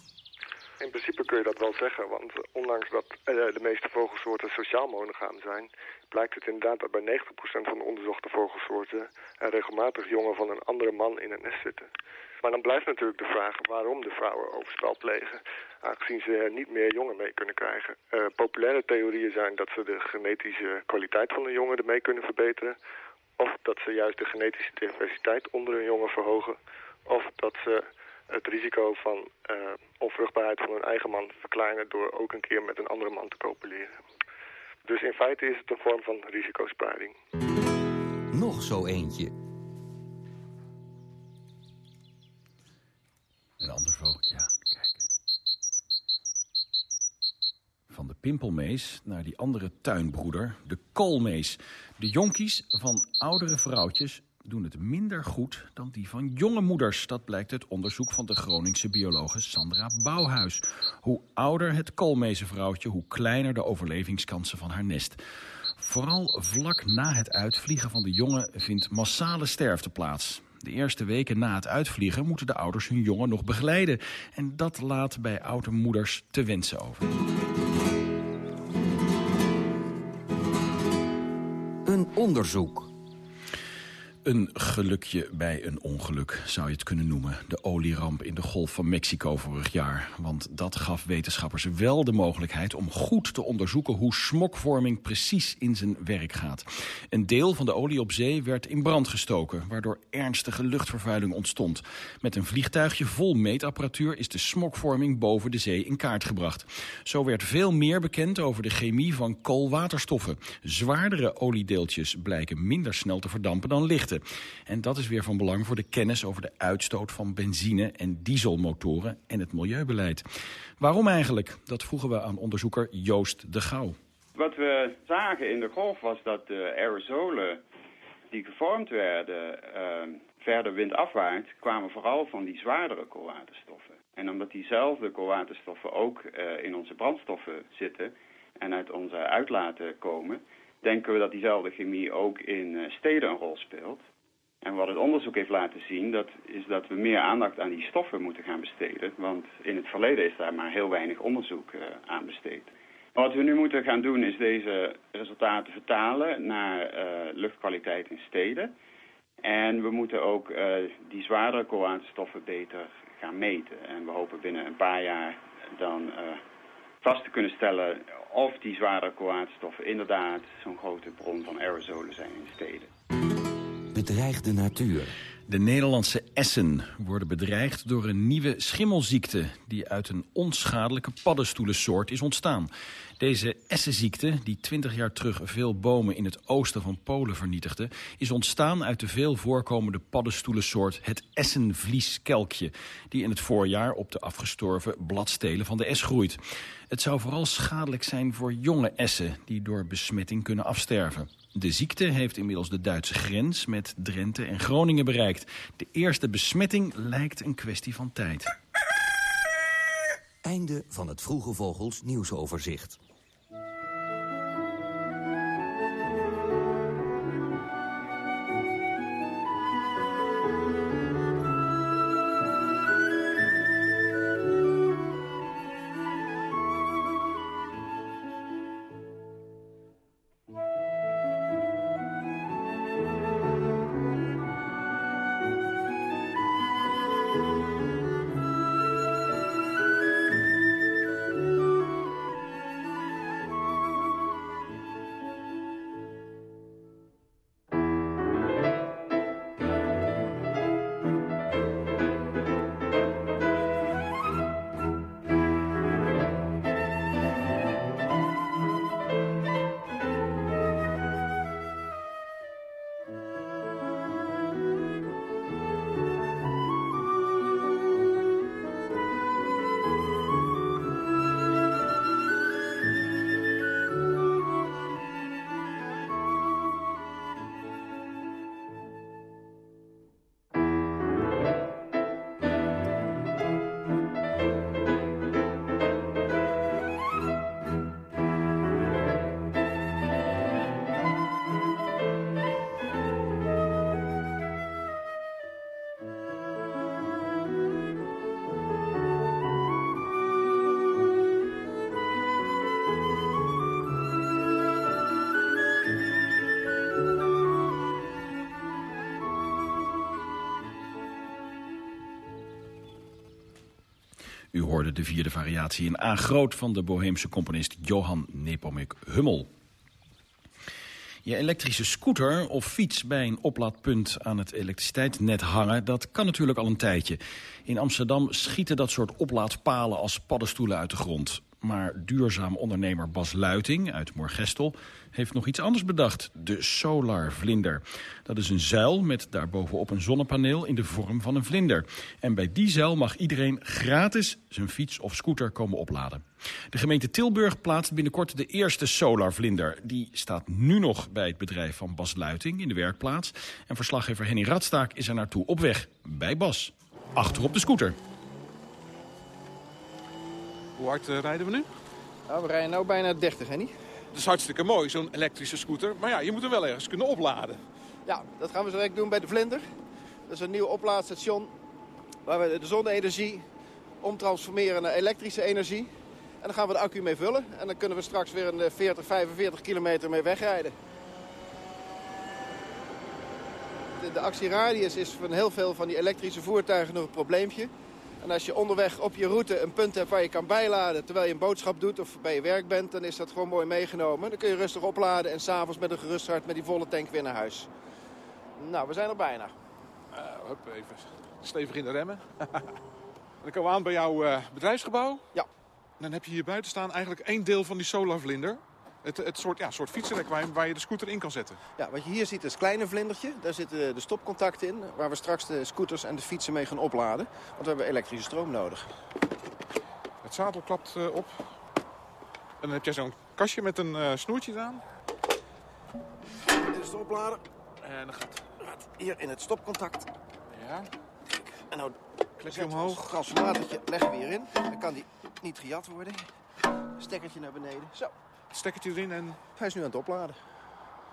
In principe kun je dat wel zeggen, want ondanks dat eh, de meeste vogelsoorten sociaal monogaam zijn, blijkt het inderdaad dat bij 90% van de onderzochte vogelsoorten er regelmatig jongen van een andere man in het nest zitten. Maar dan blijft natuurlijk de vraag waarom de vrouwen overspel plegen, aangezien ze er niet meer jongen mee kunnen krijgen. Uh, populaire theorieën zijn dat ze de genetische kwaliteit van de jongen ermee kunnen verbeteren, of dat ze juist de genetische diversiteit onder een jongen verhogen, of dat ze het risico van uh, onvruchtbaarheid van hun eigen man verkleinen door ook een keer met een andere man te copuleren. Dus in feite is het een vorm van risicospreiding. Nog zo eentje. Een ander vogel, ja, kijk. Van de pimpelmees naar die andere tuinbroeder, de koolmees. De jonkies van oudere vrouwtjes doen het minder goed dan die van jonge moeders. Dat blijkt uit onderzoek van de Groningse biologe Sandra Bouwhuis. Hoe ouder het koolmezenvrouwtje, hoe kleiner de overlevingskansen van haar nest. Vooral vlak na het uitvliegen van de jongen vindt massale sterfte plaats. De eerste weken na het uitvliegen moeten de ouders hun jongen nog begeleiden. En dat laat bij oude moeders te wensen over. Een onderzoek een gelukje bij een ongeluk, zou je het kunnen noemen. De olieramp in de Golf van Mexico vorig jaar. Want dat gaf wetenschappers wel de mogelijkheid om goed te onderzoeken... hoe smokvorming precies in zijn werk gaat. Een deel van de olie op zee werd in brand gestoken... waardoor ernstige luchtvervuiling ontstond. Met een vliegtuigje vol meetapparatuur is de smokvorming boven de zee in kaart gebracht. Zo werd veel meer bekend over de chemie van koolwaterstoffen. Zwaardere oliedeeltjes blijken minder snel te verdampen dan licht. En dat is weer van belang voor de kennis over de uitstoot van benzine- en dieselmotoren en het milieubeleid. Waarom eigenlijk? Dat vroegen we aan onderzoeker Joost de Gouw. Wat we zagen in de golf was dat de aerosolen die gevormd werden uh, verder windafwaarts... kwamen vooral van die zwaardere koolwaterstoffen. En omdat diezelfde koolwaterstoffen ook uh, in onze brandstoffen zitten en uit onze uitlaten komen denken we dat diezelfde chemie ook in eh, steden een rol speelt. En wat het onderzoek heeft laten zien, dat is dat we meer aandacht aan die stoffen moeten gaan besteden. Want in het verleden is daar maar heel weinig onderzoek uh, aan besteed. wat we nu moeten gaan doen is deze resultaten vertalen naar uh, luchtkwaliteit in steden. En we moeten ook die zwaardere koolwaterstoffen beter gaan meten. En we hopen binnen een paar jaar dan vast te kunnen stellen of die zware koolwaterstoffen inderdaad zo'n grote bron van aerosolen zijn in steden. Bedreigde natuur. De Nederlandse essen worden bedreigd door een nieuwe schimmelziekte... die uit een onschadelijke paddenstoelensoort is ontstaan. Deze essenziekte, die 20 jaar terug veel bomen in het oosten van Polen vernietigde... is ontstaan uit de veel voorkomende paddenstoelensoort het essenvlieskelkje... die in het voorjaar op de afgestorven bladstelen van de es groeit. Het zou vooral schadelijk zijn voor jonge essen die door besmetting kunnen afsterven. De ziekte heeft inmiddels de Duitse grens met Drenthe en Groningen bereikt. De eerste besmetting lijkt een kwestie van tijd. Einde van het Vroege Vogels nieuwsoverzicht. U hoorde de vierde variatie in A groot van de Boheemse componist Johan Nepomuk Hummel. Je elektrische scooter of fiets bij een oplaadpunt aan het elektriciteitsnet hangen... dat kan natuurlijk al een tijdje. In Amsterdam schieten dat soort oplaadpalen als paddenstoelen uit de grond. Maar duurzaam ondernemer Bas Luiting uit Moorgestel heeft nog iets anders bedacht. De Solar Vlinder. Dat is een zuil met daarbovenop een zonnepaneel in de vorm van een vlinder. En bij die zuil mag iedereen gratis zijn fiets of scooter komen opladen. De gemeente Tilburg plaatst binnenkort de eerste Solar Vlinder. Die staat nu nog bij het bedrijf van Bas Luiting in de werkplaats. En verslaggever Henny Radstaak is er naartoe op weg bij Bas. Achter op de scooter. Hoe hard uh, rijden we nu? Nou, we rijden nu bijna 30, hè niet? Dat is hartstikke mooi, zo'n elektrische scooter. Maar ja, je moet hem wel ergens kunnen opladen. Ja, dat gaan we zo direct doen bij de Vlinder. Dat is een nieuw oplaadstation waar we de zonne-energie omtransformeren naar elektrische energie. En dan gaan we de accu mee vullen. En dan kunnen we straks weer een 40, 45 kilometer mee wegrijden. De, de actieradius is van heel veel van die elektrische voertuigen nog een probleempje. En als je onderweg op je route een punt hebt waar je kan bijladen... terwijl je een boodschap doet of bij je werk bent... dan is dat gewoon mooi meegenomen. Dan kun je rustig opladen en s'avonds met een gerust hart... met die volle tank weer naar huis. Nou, we zijn er bijna. Uh, hup, even stevig in de remmen. [LAUGHS] dan komen we aan bij jouw uh, bedrijfsgebouw. Ja. En dan heb je hier buiten staan eigenlijk één deel van die solarvlinder. Het, het soort, ja, soort fietsenrek waar je, waar je de scooter in kan zetten. Ja, wat je hier ziet is het kleine vlindertje. Daar zitten de stopcontacten in, waar we straks de scooters en de fietsen mee gaan opladen. Want we hebben elektrische stroom nodig. Het zadel klapt uh, op. En dan heb jij zo'n kastje met een uh, snoertje aan. Dit is de oplader. En dan gaat, gaat hier in het stopcontact. Ja. En nou klik je omhoog. Het transformatortje leggen we hierin. Dan kan die niet gejat worden. Stekkertje naar beneden. Zo. Stekkertje erin en... Hij is nu aan het opladen.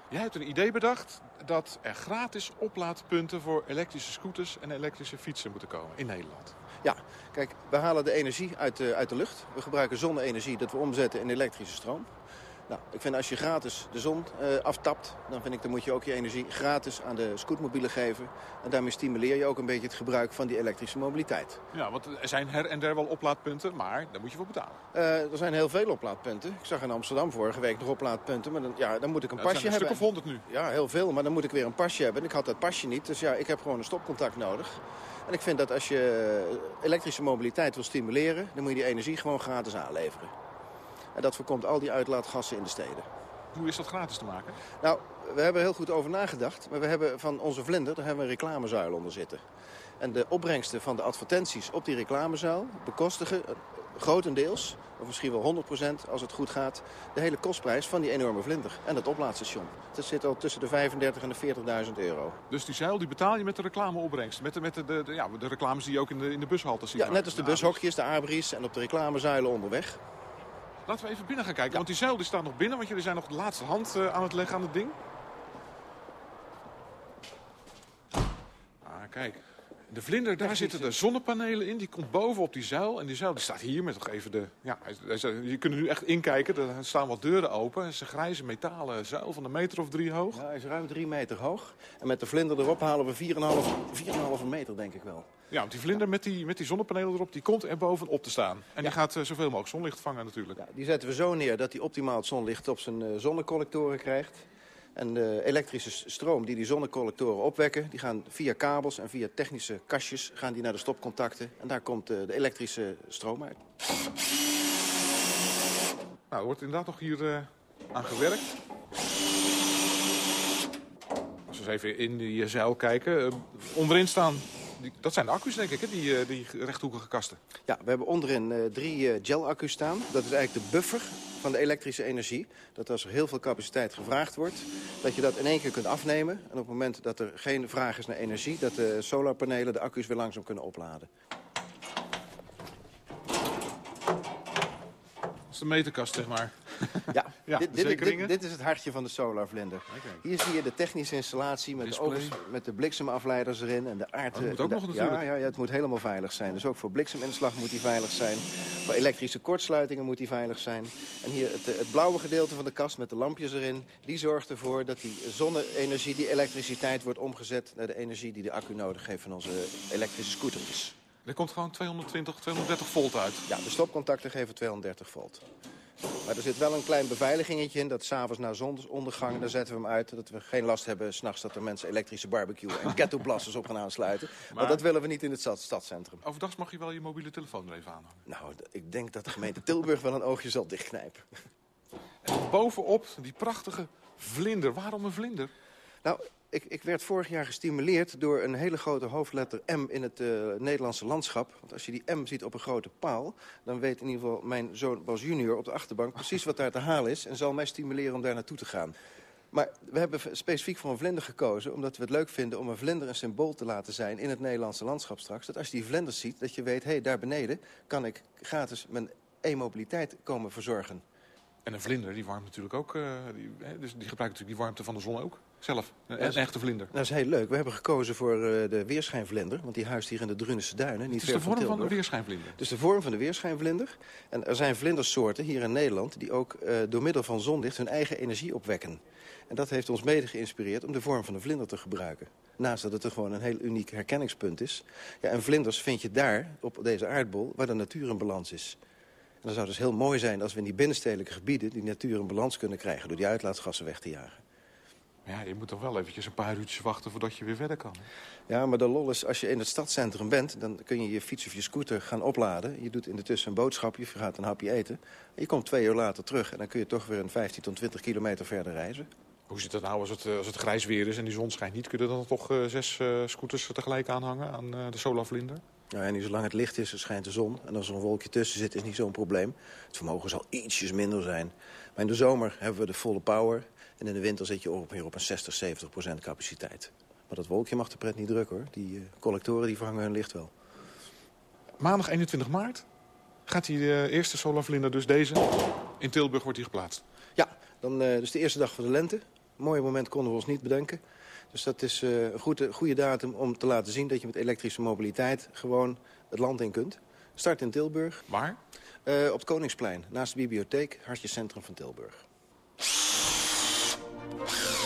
Jij hebt een idee bedacht dat er gratis oplaadpunten voor elektrische scooters en elektrische fietsen moeten komen in Nederland. Ja, kijk, we halen de energie uit de, uit de lucht. We gebruiken zonne-energie dat we omzetten in elektrische stroom. Nou, ik vind als je gratis de zon uh, aftapt, dan vind ik dan moet je ook je energie gratis aan de scootmobielen geven. En daarmee stimuleer je ook een beetje het gebruik van die elektrische mobiliteit. Ja, want er zijn her en der wel oplaadpunten, maar daar moet je voor betalen. Uh, er zijn heel veel oplaadpunten. Ik zag in Amsterdam vorige week nog oplaadpunten, maar dan, ja, dan moet ik een ja, pasje een hebben. stuk of honderd nu. Ja, heel veel, maar dan moet ik weer een pasje hebben. En ik had dat pasje niet, dus ja, ik heb gewoon een stopcontact nodig. En ik vind dat als je elektrische mobiliteit wil stimuleren, dan moet je die energie gewoon gratis aanleveren. En dat voorkomt al die uitlaatgassen in de steden. Hoe is dat gratis te maken? Nou, we hebben heel goed over nagedacht. Maar we hebben van onze vlinder, daar hebben we een reclamezuil onder zitten. En de opbrengsten van de advertenties op die reclamezuil bekostigen grotendeels, of misschien wel 100% als het goed gaat, de hele kostprijs van die enorme vlinder en het oplaadstation. Dat zit al tussen de 35 en de 40.000 euro. Dus die zuil die betaal je met de reclameopbrengst? Met de, met de, de, de, ja, de reclames die je ook in de, in de bushaltes ziet? Ja, net als de bushokjes, de abris en op de reclamezuilen onderweg. Laten we even binnen gaan kijken, ja. want die zuil die staat nog binnen. Want jullie zijn nog de laatste hand uh, aan het leggen aan het ding. Ah, kijk. De vlinder, daar zitten de zonnepanelen in. Die komt boven op die zuil. En die zuil die staat hier met nog even de... Ja, je kunt er nu echt inkijken. Er staan wat deuren open. Het is een grijze metalen zuil van een meter of drie hoog. Ja, hij is ruim drie meter hoog. En met de vlinder erop halen we 4,5 meter, denk ik wel. Ja, want die vlinder met die, met die zonnepanelen erop, die komt er bovenop te staan. En die gaat uh, zoveel mogelijk zonlicht vangen natuurlijk. Ja, die zetten we zo neer dat hij optimaal het zonlicht op zijn uh, zonnecollectoren krijgt. En de elektrische stroom die die zonnecollectoren opwekken... die gaan via kabels en via technische kastjes gaan die naar de stopcontacten. En daar komt uh, de elektrische stroom uit. Nou, er wordt inderdaad nog hier uh, aan gewerkt. Als we eens even in die zuil kijken. Uh, onderin staan, die, dat zijn de accu's denk ik, hè? Die, die rechthoekige kasten. Ja, we hebben onderin drie gel-accu's staan. Dat is eigenlijk de buffer van de elektrische energie. Dat als er heel veel capaciteit gevraagd wordt, dat je dat in één keer kunt afnemen. En op het moment dat er geen vraag is naar energie, dat de solarpanelen de accu's weer langzaam kunnen opladen. Dat is de meterkast, zeg maar. [LAUGHS] Ja, ja dit, dit, dit, dit, is het hartje van de solarvlinder. Okay. Hier zie je de technische installatie met de, met de bliksemafleiders erin en de aard. Oh, dat moet ook nog natuurlijk. Ja, ja, ja, het moet helemaal veilig zijn. Dus ook voor blikseminslag moet die veilig zijn. Voor elektrische kortsluitingen moet die veilig zijn. En hier het, het blauwe gedeelte van de kast met de lampjes erin... die zorgt ervoor dat die zonne-energie, die elektriciteit wordt omgezet... naar de energie die de accu nodig heeft van onze elektrische scootertjes. Er komt gewoon 220, 230 volt uit. Ja, de stopcontacten geven 230 volt. Maar er zit wel een klein beveiligingetje in. Dat s'avonds na zonsondergang, daar zetten we hem uit. Dat we geen last hebben s'nachts dat er mensen elektrische barbecue en ghettoblasters op gaan aansluiten. Maar, Maar- dat willen we niet in het stad stadcentrum. Overdag mag je wel je mobiele telefoon er even aan. Nou, ik denk dat de gemeente Tilburg wel een oogje zal dichtknijpen. Bovenop die prachtige vlinder. Waarom een vlinder? Nou, ik, ik werd vorig jaar gestimuleerd door een hele grote hoofdletter M in het eh, Nederlandse landschap. Want als je die M ziet op een grote paal, dan weet in ieder geval mijn zoon Bas junior op de achterbank precies wat daar te halen is. En zal mij stimuleren om daar naartoe te gaan. Maar we hebben specifiek voor een vlinder gekozen, omdat we het leuk vinden om een vlinder een symbool te laten zijn in het Nederlandse landschap straks. Dat als je die vlinders ziet, dat je weet, hé, hey, daar beneden kan ik gratis mijn e-mobiliteit komen verzorgen. En een vlinder, die warmt natuurlijk ook... eh, die, dus die gebruikt natuurlijk die warmte van de zon ook. Zelf. Een, echte vlinder. Dat is heel leuk. We hebben gekozen voor eh, de weerschijnvlinder, want die huist hier in de Drunense Duinen. Niet Het is ver de vorm van Tilburg. weerschijnvlinder. Het is de vorm van de weerschijnvlinder. En er zijn vlindersoorten hier in Nederland die ook eh, door middel van zonlicht hun eigen energie opwekken. En dat heeft ons mede geïnspireerd om de vorm van de vlinder te gebruiken. Naast dat het er gewoon een heel uniek herkenningspunt is. Ja, en vlinders vind je daar, op deze aardbol, waar de natuur in balans is. En dan zou het dus heel mooi zijn als we in die binnenstedelijke gebieden... die natuur in balans kunnen krijgen door die uitlaatgassen weg te jagen. Maar ja, je moet toch wel eventjes een paar uurtjes wachten voordat je weer verder kan. hè? Ja, maar de lol is, als je in het stadscentrum bent... dan kun je je fiets of je scooter gaan opladen. Je doet in de tussen een boodschapje, je gaat een hapje eten. En je komt twee uur later terug en dan kun je toch weer een 15 tot 20 kilometer verder reizen. Hoe zit het nou als het, eh, als het grijs weer is en die zon schijnt niet? Kunnen dan toch eh, zes eh, scooters tegelijk aanhangen aan eh, de solarvlinder? Ja, en zolang het licht is, schijnt de zon. En als er een wolkje tussen zit, is niet zo'n probleem. Het vermogen zal ietsjes minder zijn. Maar in de zomer hebben we de volle power. En in de winter zit je ongeveer op een 60, 70 procent capaciteit. Maar dat wolkje mag de pret niet drukken, hoor. Die eh, collectoren die verhangen hun licht wel. Maandag 21 maart gaat die eh, eerste solarvlinder, dus deze, in Tilburg wordt die geplaatst. Ja, dan, eh dus de eerste dag van de lente. Een mooi moment konden we ons niet bedenken. Dus dat is een goede, goede datum om te laten zien dat je met elektrische mobiliteit gewoon het land in kunt. Start in Tilburg. Waar? Op het Koningsplein, naast de bibliotheek, hartje centrum van Tilburg. you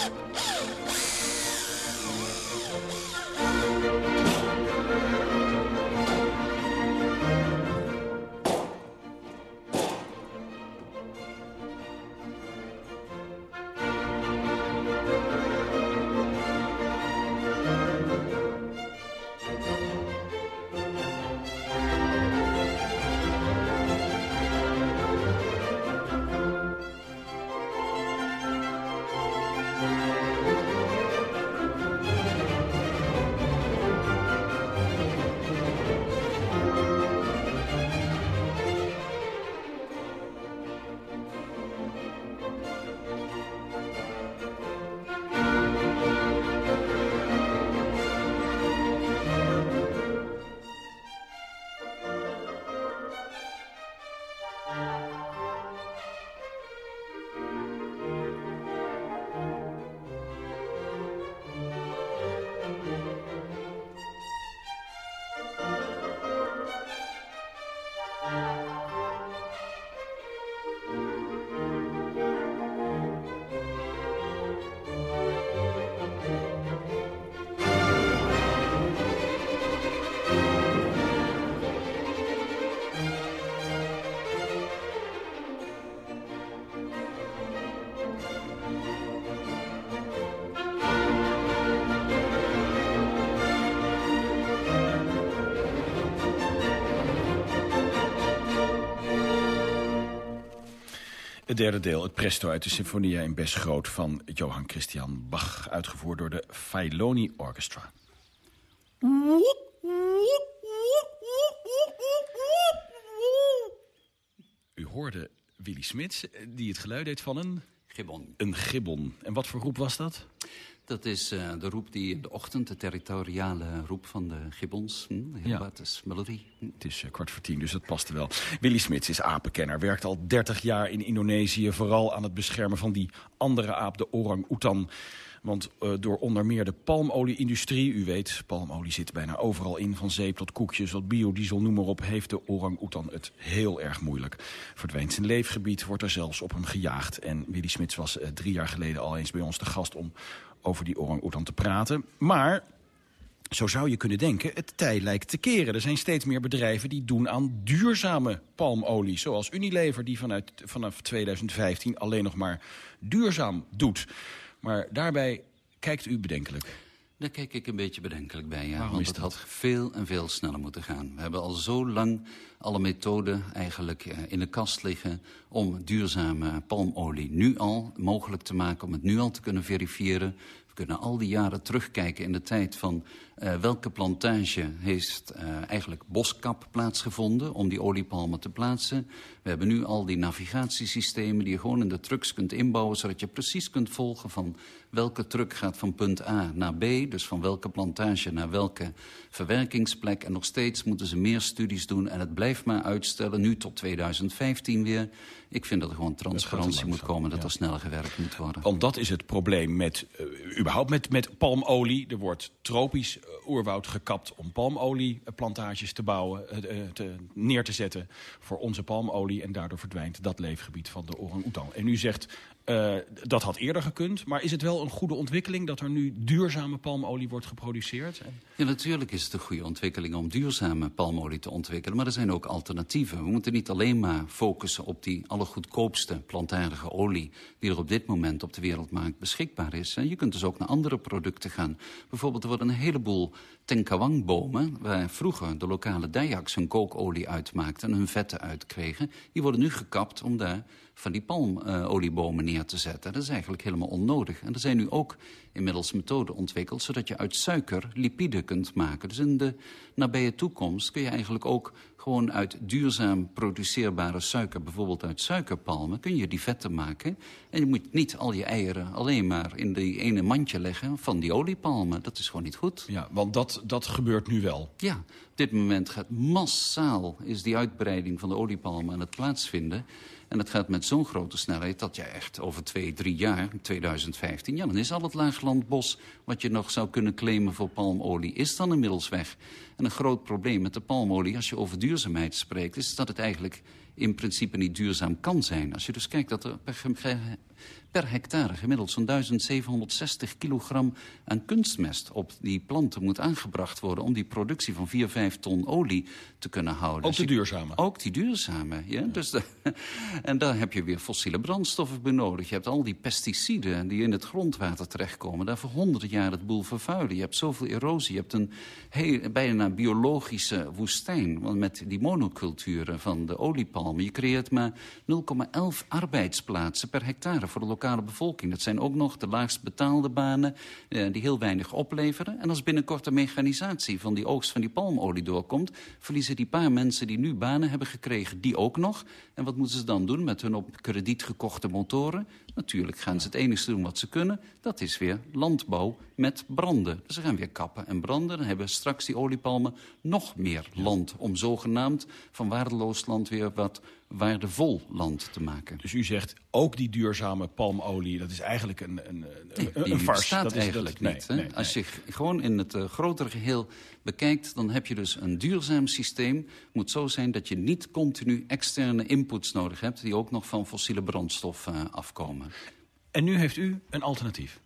Het derde deel, het presto uit de Sinfonia in Bes Groot van Johann Christian Bach, uitgevoerd door de Failoni Orchestra. U hoorde Willy Smits, die het geluid deed van een... Gibbon. Een gibbon. En wat voor roep was dat? Dat is eh, de roep die in de ochtend, de territoriale roep van de gibbons. Hm, Ja. wat, is melodie. Hm. Het is eh, kwart voor tien, dus dat paste wel. Willy Smits is apenkenner, werkt al 30 jaar in Indonesië... vooral aan het beschermen van die andere aap, de orang-oetan. Want eh, door onder meer de palmolie-industrie... u weet, palmolie zit bijna overal in, van zeep tot koekjes... tot biodiesel, noem maar op, heeft de orang-oetan het heel erg moeilijk. Verdwijnt zijn leefgebied, wordt er zelfs op hem gejaagd. En Willy Smits was eh, drie jaar geleden al eens bij ons te gast... om over die orang-oetan te praten. Maar Zo zou je kunnen denken, het tij lijkt te keren. Er zijn steeds meer bedrijven die doen aan duurzame palmolie. Zoals Unilever, die vanuit, vanaf 2015 alleen nog maar duurzaam doet. Maar daarbij kijkt u bedenkelijk. Daar kijk ik een beetje bedenkelijk bij, ja. Waarom want het had veel en veel sneller moeten gaan. We hebben al zo lang alle methoden eigenlijk eh, in de kast liggen... om duurzame palmolie nu al mogelijk te maken... om het nu al te kunnen verifiëren. We kunnen al die jaren terugkijken in de tijd van... eh, welke plantage heeft eh, eigenlijk boskap plaatsgevonden... om die oliepalmen te plaatsen. We hebben nu al die navigatiesystemen die je gewoon in de trucks kunt inbouwen... zodat je precies kunt volgen van welke truck gaat van punt A naar B... dus van welke plantage naar welke verwerkingsplek. En nog steeds moeten ze meer studies doen en het blijft maar uitstellen. Nu tot 2015 weer. Ik vind dat er gewoon transparantie moet komen... dat er sneller gewerkt moet worden. Want dat is het probleem met, eh, überhaupt met, met palmolie. Er wordt tropisch eh, oerwoud gekapt om palmolieplantages te bouwen, eh, te, neer te zetten voor onze palmolie. En daardoor verdwijnt dat leefgebied van de orang-oetan. En u zegt, eh, dat had eerder gekund. Maar is het wel een goede ontwikkeling dat er nu duurzame palmolie wordt geproduceerd? Ja, natuurlijk is het een goede ontwikkeling om duurzame palmolie te ontwikkelen. Maar er zijn ook alternatieven. We moeten niet alleen maar focussen op die allergoedkoopste plantaardige olie... die er op dit moment op de wereldmarkt beschikbaar is. Je kunt dus ook naar andere producten gaan. Bijvoorbeeld, er worden een heleboel tenkawangbomen... waar vroeger de lokale Dayaks hun kookolie uitmaakten... en hun vetten uitkregen. Die worden nu gekapt om daar van die palmoliebomen neer te zetten. Dat is eigenlijk helemaal onnodig. En er zijn nu ook inmiddels methoden ontwikkeld... zodat je uit suiker lipide kunt maken. Dus in de nabije toekomst kun je eigenlijk ook gewoon uit duurzaam produceerbare suiker... bijvoorbeeld uit suikerpalmen, kun je die vetten maken. En je moet niet al je eieren alleen maar in die ene mandje leggen... van die oliepalmen. Dat is gewoon niet goed. Ja, want dat, dat gebeurt nu wel. Ja, op dit moment gaat massaal is die uitbreiding van de oliepalmen aan het plaatsvinden. En het gaat met zo'n grote snelheid dat je echt over twee, drie jaar, 2015... ja, dan is al het laaglandbos wat je nog zou kunnen claimen voor palmolie... is dan inmiddels weg. En een groot probleem met de palmolie, als je over duurzaamheid spreekt... is dat het eigenlijk in principe niet duurzaam kan zijn. Als je dus kijkt dat er per, per hectare gemiddeld zo'n 1760 kilogram aan kunstmest op die planten moet aangebracht worden... om die productie van 4, 5 ton olie te kunnen houden. Ook Dus de je- duurzame. Ook die duurzame, ja. Dus de- [LAUGHS] en daar heb je weer fossiele brandstoffen bij nodig. Je hebt al die pesticiden die in het grondwater terechtkomen... daar voor honderden jaar het boel vervuilen. Je hebt zoveel erosie. Je hebt een heel, bijna biologische woestijn. Want met die monoculturen van de oliepalmen... je creëert maar 0,11 arbeidsplaatsen per hectare voor de lokale bevolking. Dat zijn ook nog de laagst betaalde banen eh, die heel weinig opleveren. En als binnenkort de mechanisatie van die oogst van die palmolie doorkomt... verliezen die paar mensen die nu banen hebben gekregen, die ook nog. En wat moeten ze dan doen met hun op krediet gekochte motoren? Natuurlijk gaan ze het enige doen wat ze kunnen. Dat is weer landbouw met branden. Dus ze gaan weer kappen en branden. Dan hebben straks die oliepalmen nog meer land... om zogenaamd van waardeloos land weer wat waardevol land te maken. Dus u zegt, ook die duurzame palmolie, dat is eigenlijk een, een, een, farce. dat is, eigenlijk dat, niet. nee, hè? nee, Als je gewoon in het eh, grotere geheel bekijkt... dan heb je dus een duurzaam systeem. moet zo zijn dat je niet continu externe inputs nodig hebt... die ook nog van fossiele brandstof eh, afkomen. En nu heeft u een alternatief.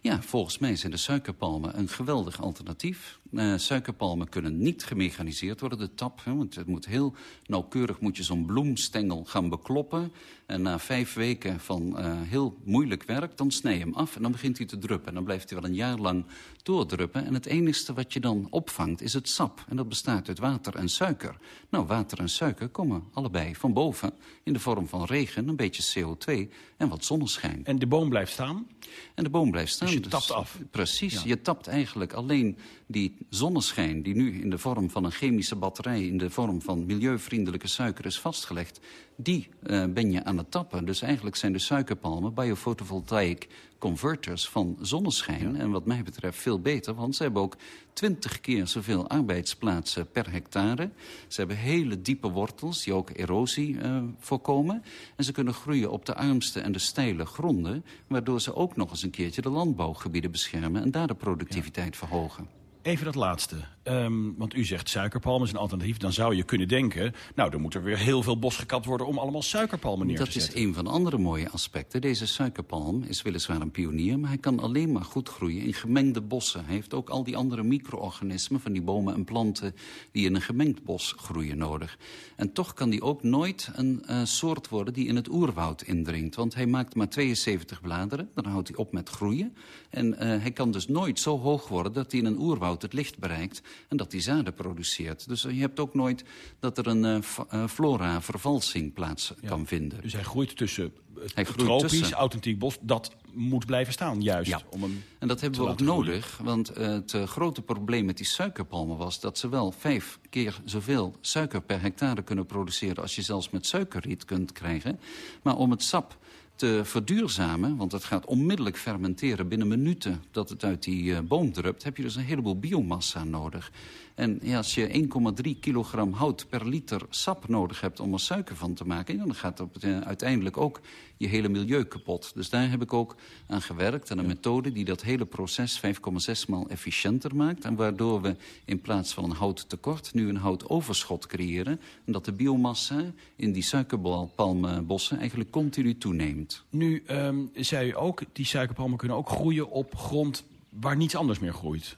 Ja, volgens mij zijn de suikerpalmen een geweldig alternatief. Eh, suikerpalmen kunnen niet gemechaniseerd worden, de tap. Hè, want het moet heel nauwkeurig moet je zo'n bloemstengel gaan bekloppen. En na vijf weken van eh, heel moeilijk werk, dan snij je hem af... en dan begint hij te druppen. En dan blijft hij wel een jaar lang doordruppen. En het enige wat je dan opvangt is het sap. En dat bestaat uit water en suiker. Nou, water en suiker komen allebei van boven... in de vorm van regen, een beetje CO2 en wat zonneschijn. En de boom blijft staan? En de boom blijft staan. Dus je tapt af? Precies. Ja. Je tapt eigenlijk alleen die zonneschijn... die nu in de vorm van een chemische batterij... in de vorm van milieuvriendelijke suiker is vastgelegd... die eh, ben je aan het tappen. Dus eigenlijk zijn de suikerpalmen biophotovoltaic converters van zonneschijn. En wat mij betreft veel beter, want ze hebben ook twintig keer zoveel arbeidsplaatsen per hectare. Ze hebben hele diepe wortels die ook erosie eh, voorkomen. En ze kunnen groeien op de armste en de steile gronden... waardoor ze ook nog eens een keertje de landbouwgebieden beschermen... en daar de productiviteit verhogen. Even dat laatste. Ehm, want u zegt suikerpalm is een alternatief. Dan zou je kunnen denken... nou, dan moet er weer heel veel bos gekapt worden... om allemaal suikerpalmen neer dat te zetten. is een van de andere mooie aspecten. Deze suikerpalm is weliswaar een pionier... maar hij kan alleen maar goed groeien in gemengde bossen. Hij heeft ook al die andere micro-organismen... van die bomen en planten die in een gemengd bos groeien nodig. En toch kan die ook nooit een uh, soort worden die in het oerwoud indringt. Want hij maakt maar 72 bladeren, dan houdt hij op met groeien. En uh, hij kan dus nooit zo hoog worden dat hij in een oerwoud het licht bereikt... en dat hij zaden produceert. Dus je hebt ook nooit dat er een flora-vervalsing plaats Ja. kan vinden. Dus hij groeit tussen Hij groeit tropisch, tussen. authentiek bos. Dat moet blijven staan, juist. Ja. Om hem En dat hebben we ook groeien. nodig, want eh, het eh, grote probleem met die suikerpalmen was... dat ze wel vijf keer zoveel suiker per hectare kunnen produceren... als je zelfs met suikerriet kunt krijgen. Maar om het sap te verduurzamen, want het gaat onmiddellijk fermenteren... binnen minuten dat het uit die eh, boom drupt... heb je dus een heleboel biomassa nodig. En ja, als je 1,3 kilogram hout per liter sap nodig hebt om er suiker van te maken... dan gaat op het, eh, uiteindelijk ook je hele milieu kapot. Dus daar heb ik ook aan gewerkt, aan een methode die dat hele proces 5,6 maal efficiënter maakt. En waardoor we in plaats van een houttekort nu een houtoverschot creëren. En dat de biomassa in die suikerpalmbossen eigenlijk continu toeneemt. Nu ehm, zei u ook, die suikerpalmen kunnen ook groeien op grond waar niets anders meer groeit.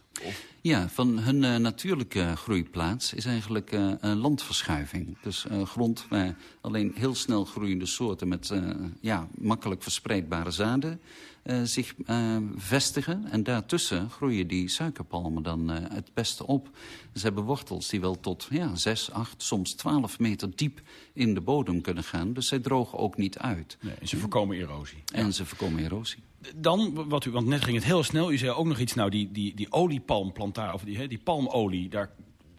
Ja, van hun eh, natuurlijke groeiplaats is eigenlijk eh, een landverschuiving. Dus eh, grond waar alleen heel snel groeiende soorten met ja, makkelijk verspreidbare zaden zich vestigen. En daartussen groeien die suikerpalmen dan het beste op. Ze hebben wortels die wel tot ja, 6, 8, soms 12 meter diep in de bodem kunnen gaan. Dus zij drogen ook niet uit. Nee, en ze voorkomen erosie. En ze voorkomen erosie. Dan, wat u, want net ging het heel snel. U zei ook nog iets, nou, die, die, die oliepalmplantaar, of die, hè, die palmolie, daar,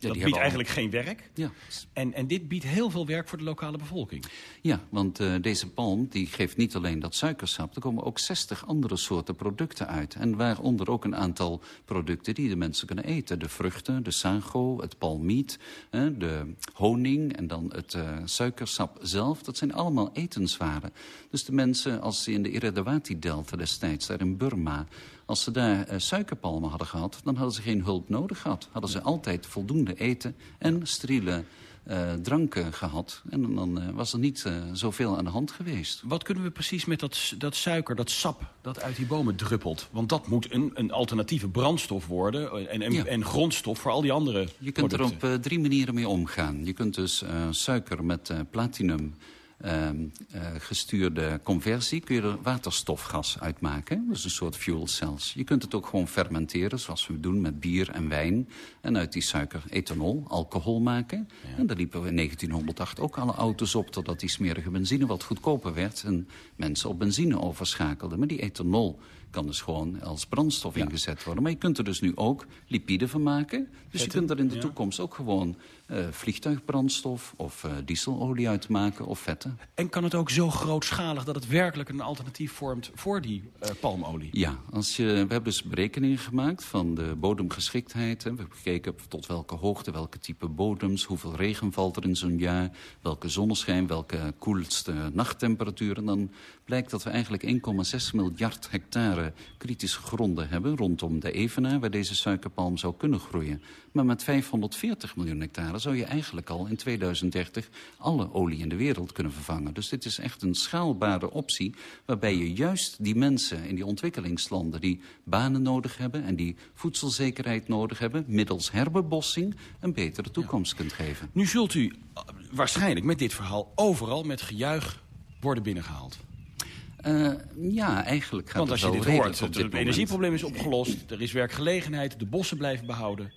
dat biedt al- eigenlijk geen werk. Ja. En, en dit biedt heel veel werk voor de lokale bevolking. Ja, want eh, deze palm die geeft niet alleen dat suikersap. Er komen ook 60 andere soorten producten uit. En waaronder ook een aantal producten die de mensen kunnen eten. De vruchten, de sago, het palmiet, de honing en dan het eh, suikersap zelf. Dat zijn allemaal etenswaren. Dus de mensen, als ze in de Irrawaddy-delta destijds, daar in Burma... Als ze daar eh, suikerpalmen hadden gehad, dan hadden ze geen hulp nodig gehad. Hadden ze altijd voldoende eten en steriele eh, dranken gehad. En dan eh, was er niet zoveel aan de hand geweest. Wat kunnen we precies met dat, dat suiker, dat sap, dat uit die bomen druppelt? Want dat moet een, een alternatieve brandstof worden en, en, Ja. en grondstof voor al die andere Je kunt er op drie manieren mee omgaan. Je kunt dus suiker met platinum ehm, eh, gestuurde conversie... kun je er waterstofgas uitmaken. Dus een soort fuel cells. Je kunt het ook gewoon fermenteren, zoals we doen met bier en wijn. En uit die suiker ethanol, alcohol maken. En daar liepen we in 1908 ook alle auto's op... totdat die smerige benzine wat goedkoper werd... en mensen op benzine overschakelden. Maar die ethanol kan dus gewoon als brandstof ingezet worden. Maar je kunt er dus nu ook lipide van maken. Dus je kunt er in de toekomst ook gewoon eh, vliegtuigbrandstof of eh, dieselolie uit maken of vetten. En kan het ook zo grootschalig dat het werkelijk een alternatief vormt voor die eh, palmolie? Ja, als je, we hebben dus berekeningen gemaakt van de bodemgeschiktheid. Hè. We hebben gekeken tot welke hoogte, welke type bodems, hoeveel regen valt er in zo'n jaar, welke zonneschijn, welke koelste nachttemperatuur. En dan blijkt dat we eigenlijk 1,6 miljard hectare kritische gronden hebben rondom de Evenaar, waar deze suikerpalm zou kunnen groeien. Maar met 540 miljoen hectare zou je eigenlijk al in 2030 alle olie in de wereld kunnen vervangen. Dus dit is echt een schaalbare optie waarbij je juist die mensen in die ontwikkelingslanden die banen nodig hebben en die voedselzekerheid nodig hebben, middels herbebossing een betere toekomst kunt geven. Nu zult u eh, waarschijnlijk met dit verhaal overal met gejuich worden binnengehaald. Eh, ja, eigenlijk gaat Want als je dit hoort, het, dit het moment. energieprobleem is opgelost, er is werkgelegenheid, de bossen blijven behouden.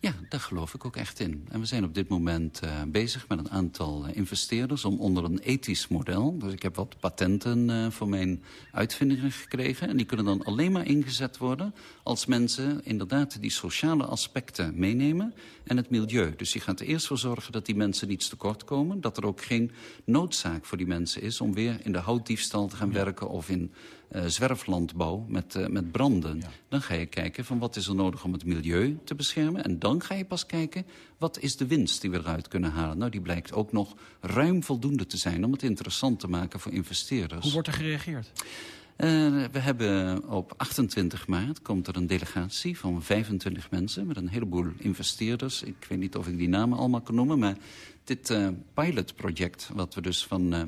Ja, daar geloof ik ook echt in. En we zijn op dit moment eh, bezig met een aantal eh, investeerders... om onder een ethisch model... dus ik heb wat patenten eh, voor mijn uitvindingen gekregen... en die kunnen dan alleen maar ingezet worden... als mensen inderdaad die sociale aspecten meenemen... en het milieu. Dus je gaat er eerst voor zorgen dat die mensen niet tekort komen... dat er ook geen noodzaak voor die mensen is... om weer in de houtdiefstal te gaan werken... of in eh, zwerflandbouw met, eh, met branden. Dan ga je kijken van wat is er nodig om het milieu te beschermen. En dan ga je pas kijken wat is de winst die we eruit kunnen halen. Nou, die blijkt ook nog ruim voldoende te zijn om het interessant te maken voor investeerders. Hoe wordt er gereageerd? Uh, we hebben op 28 maart komt er een delegatie van 25 mensen... met een heleboel investeerders. Ik weet niet of ik die namen allemaal kan noemen... maar dit uh, pilotproject, wat we dus van uh,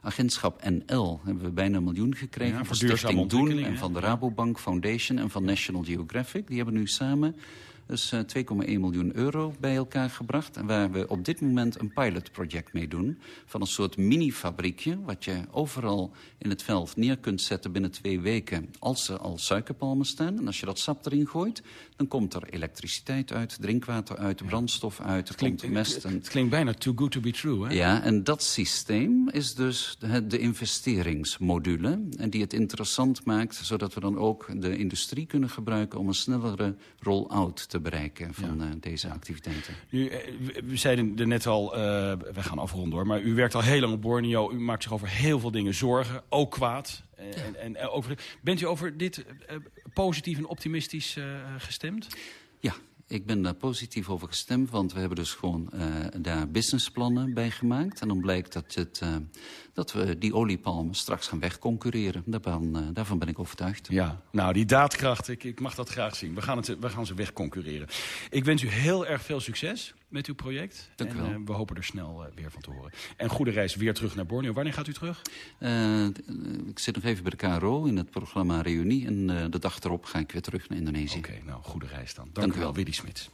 agentschap NL... hebben we bijna een miljoen gekregen. Ja, van Stichting Doen en van de Rabobank Foundation en van National Geographic. Die hebben nu samen dus uh, 2,1 miljoen euro bij elkaar gebracht. En waar we op dit moment een pilotproject mee doen. Van een soort mini-fabriekje. Wat je overal in het veld neer kunt zetten binnen twee weken. Als er al suikerpalmen staan. En als je dat sap erin gooit. Dan komt er elektriciteit uit, drinkwater uit, brandstof uit. Het klinkt, mest. Het klinkt bijna too good to be true, hè? Ja, en dat systeem is dus de, de investeringsmodule. En die het interessant maakt. Zodat we dan ook de industrie kunnen gebruiken om een snellere roll-out te bereiken van ja. uh, deze activiteiten. U, we zeiden er net al, uh, we gaan afronden hoor, maar u werkt al heel lang op Borneo. U maakt zich over heel veel dingen zorgen, ook kwaad. En, en, en over, bent u over dit positief en optimistisch gestemd? Ja, ik ben daar positief over gestemd, want we hebben dus gewoon uh, daar businessplannen bij gemaakt. En dan blijkt dat, het, uh, dat we die oliepalmen straks gaan wegconcurreren. Daarvan, uh, daarvan ben ik overtuigd. Ja, nou die daadkracht, ik, ik mag dat graag zien. We gaan, het, we gaan ze wegconcurreren. Ik wens u heel erg veel succes met uw project. Dank u en, wel. we hopen er snel weer van te horen. En goede reis weer terug naar Borneo. Wanneer gaat u terug? ik zit nog even bij de KRO in het programma Reunie. En de dag erop ga ik weer terug naar Indonesië. Oké, okay, nou goede reis dan. Dank, Dank u wel, Willy Smits.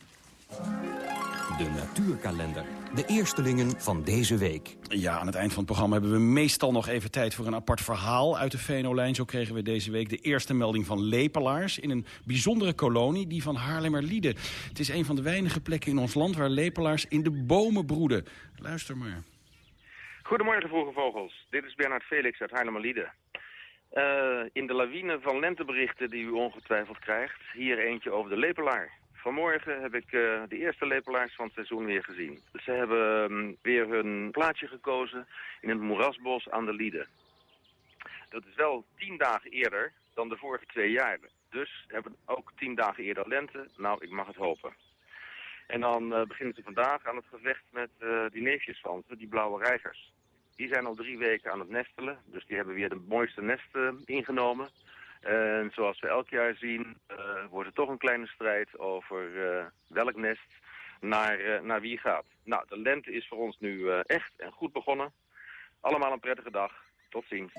De natuurkalender. De eerstelingen van deze week. Ja, aan het eind van het programma hebben we meestal nog even tijd voor een apart verhaal uit de Venolijn. Zo kregen we deze week de eerste melding van lepelaars in een bijzondere kolonie, die van Haarlemmerlieden. Het is een van de weinige plekken in ons land waar lepelaars in de bomen broeden. Luister maar. Goedemorgen, vroege vogels. Dit is Bernard Felix uit Haarlemmerlieden. Uh, in de lawine van lenteberichten die u ongetwijfeld krijgt, hier eentje over de lepelaar. Vanmorgen heb ik uh, de eerste lepelaars van het seizoen weer gezien. Ze hebben um, weer hun plaatsje gekozen in het moerasbos aan de Lieden. Dat is wel tien dagen eerder dan de vorige twee jaren. Dus hebben ook tien dagen eerder lente. Nou, ik mag het hopen. En dan uh, beginnen ze vandaag aan het gevecht met uh, die neefjes van ze, die blauwe reigers. Die zijn al drie weken aan het nestelen, dus die hebben weer de mooiste nesten ingenomen. En zoals we elk jaar zien, uh, wordt er toch een kleine strijd over uh, welk nest naar, uh, naar wie gaat. Nou, de lente is voor ons nu echt en goed begonnen. Allemaal een prettige dag. Tot ziens.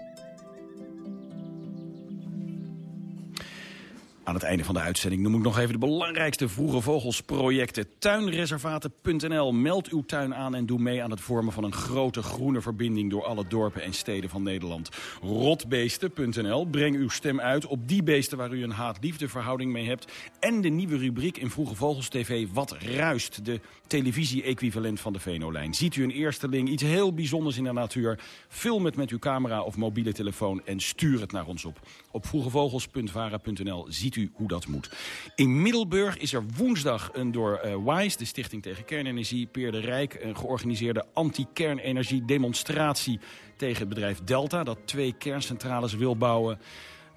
Aan het einde van de uitzending noem ik nog even de belangrijkste vroege vogelsprojecten. Tuinreservaten.nl. Meld uw tuin aan en doe mee aan het vormen van een grote groene verbinding door alle dorpen en steden van Nederland. Rotbeesten.nl. Breng uw stem uit op die beesten waar u een haat-liefde verhouding mee hebt. En de nieuwe rubriek in Vroege Vogels TV Wat Ruist. De televisie-equivalent van de Venolijn. Ziet u een eersteling, iets heel bijzonders in de natuur? Film het met uw camera of mobiele telefoon en stuur het naar ons op. Op vroegevogels.vara.nl ziet u hoe dat moet. In Middelburg is er woensdag een door uh, WISE, de Stichting tegen Kernenergie, Peer de Rijk, een georganiseerde anti-kernenergie demonstratie tegen het bedrijf Delta, dat twee kerncentrales wil bouwen.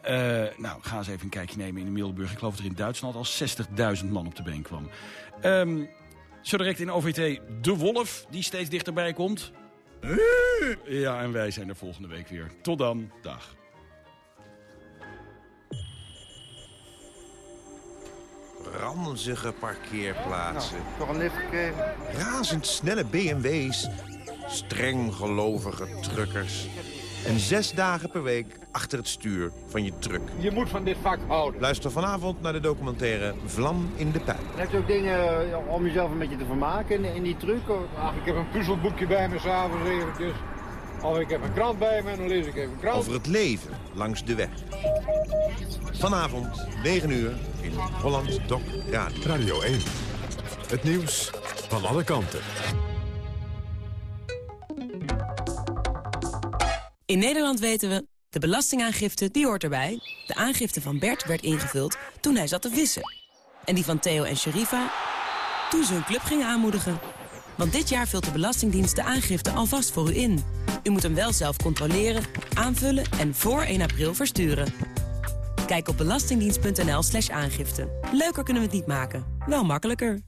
Uh, nou, ga eens even een kijkje nemen in Middelburg. Ik geloof dat er in Duitsland al 60.000 man op de been kwam. Um, zo direct in OVT De Wolf, die steeds dichterbij komt. Ja, en wij zijn er volgende week weer. Tot dan. Dag. Ranzige parkeerplaatsen. Nou, toch een lift gekregen. Razendsnelle BMW's. Streng gelovige truckers. En zes dagen per week achter het stuur van je truck. Je moet van dit vak houden. Luister vanavond naar de documentaire Vlam in de Pijp. Heb je ook dingen om jezelf een beetje te vermaken in, in die truck? Ach, ik heb een puzzelboekje bij me s'avonds eventjes. Of ik heb een krant bij me en dan lees ik even een krant. Over het leven langs de weg. Vanavond, 9 uur, in Holland Doc Radio. Radio 1. Het nieuws van alle kanten. In Nederland weten we, de belastingaangifte die hoort erbij. De aangifte van Bert werd ingevuld toen hij zat te vissen. En die van Theo en Sherifa toen ze hun club gingen aanmoedigen. Want dit jaar vult de Belastingdienst de aangifte alvast voor u in. U moet hem wel zelf controleren, aanvullen en voor 1 april versturen. Kijk op belastingdienst.nl slash aangifte. Leuker kunnen we het niet maken, wel makkelijker.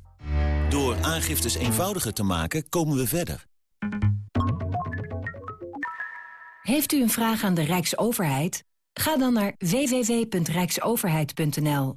Door aangiftes eenvoudiger te maken, komen we verder. Heeft u een vraag aan de Rijksoverheid? Ga dan naar www.rijksoverheid.nl.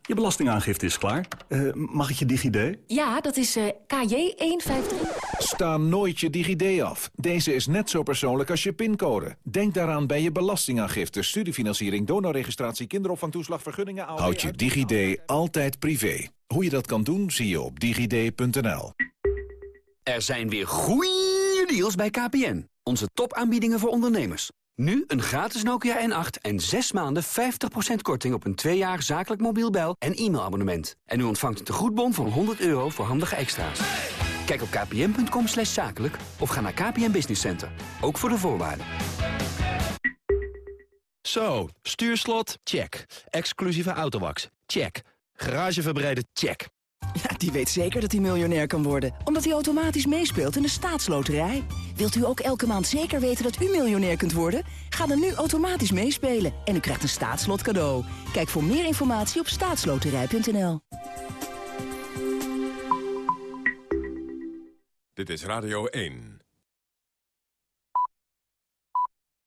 je belastingaangifte is klaar. Eh, mag ik je DigiD? Ja, dat is KJ153. Sta nooit je DigiD af. Deze is net zo persoonlijk als je pincode. Denk daaraan bij je belastingaangifte, studiefinanciering, donorregistratie, kinderopvangtoeslag, vergunningen... Houd je DigiD altijd privé. Hoe je dat kan doen, zie je op digid.nl. Er zijn weer goeie deals bij KPN. Onze topaanbiedingen voor ondernemers. Nu een gratis Nokia N8 en 6 maanden 50% korting op een 2 jaar zakelijk mobiel bel- en e-mailabonnement. En u ontvangt een tegoedbon van 100 euro voor handige extra's. Kijk op kpn.com slash zakelijk of ga naar KPN Business Center. Ook voor de voorwaarden. Zo, stuurslot? Check. Exclusieve autowax? Check. Garage verbreiden? Check. Ja, die weet zeker dat hij miljonair kan worden. Omdat hij automatisch meespeelt in de staatsloterij. Wilt u ook elke maand zeker weten dat u miljonair kunt worden? Ga dan nu automatisch meespelen en u krijgt een staatslot cadeau. Kijk voor meer informatie op staatsloterij.nl. Dit is Radio 1.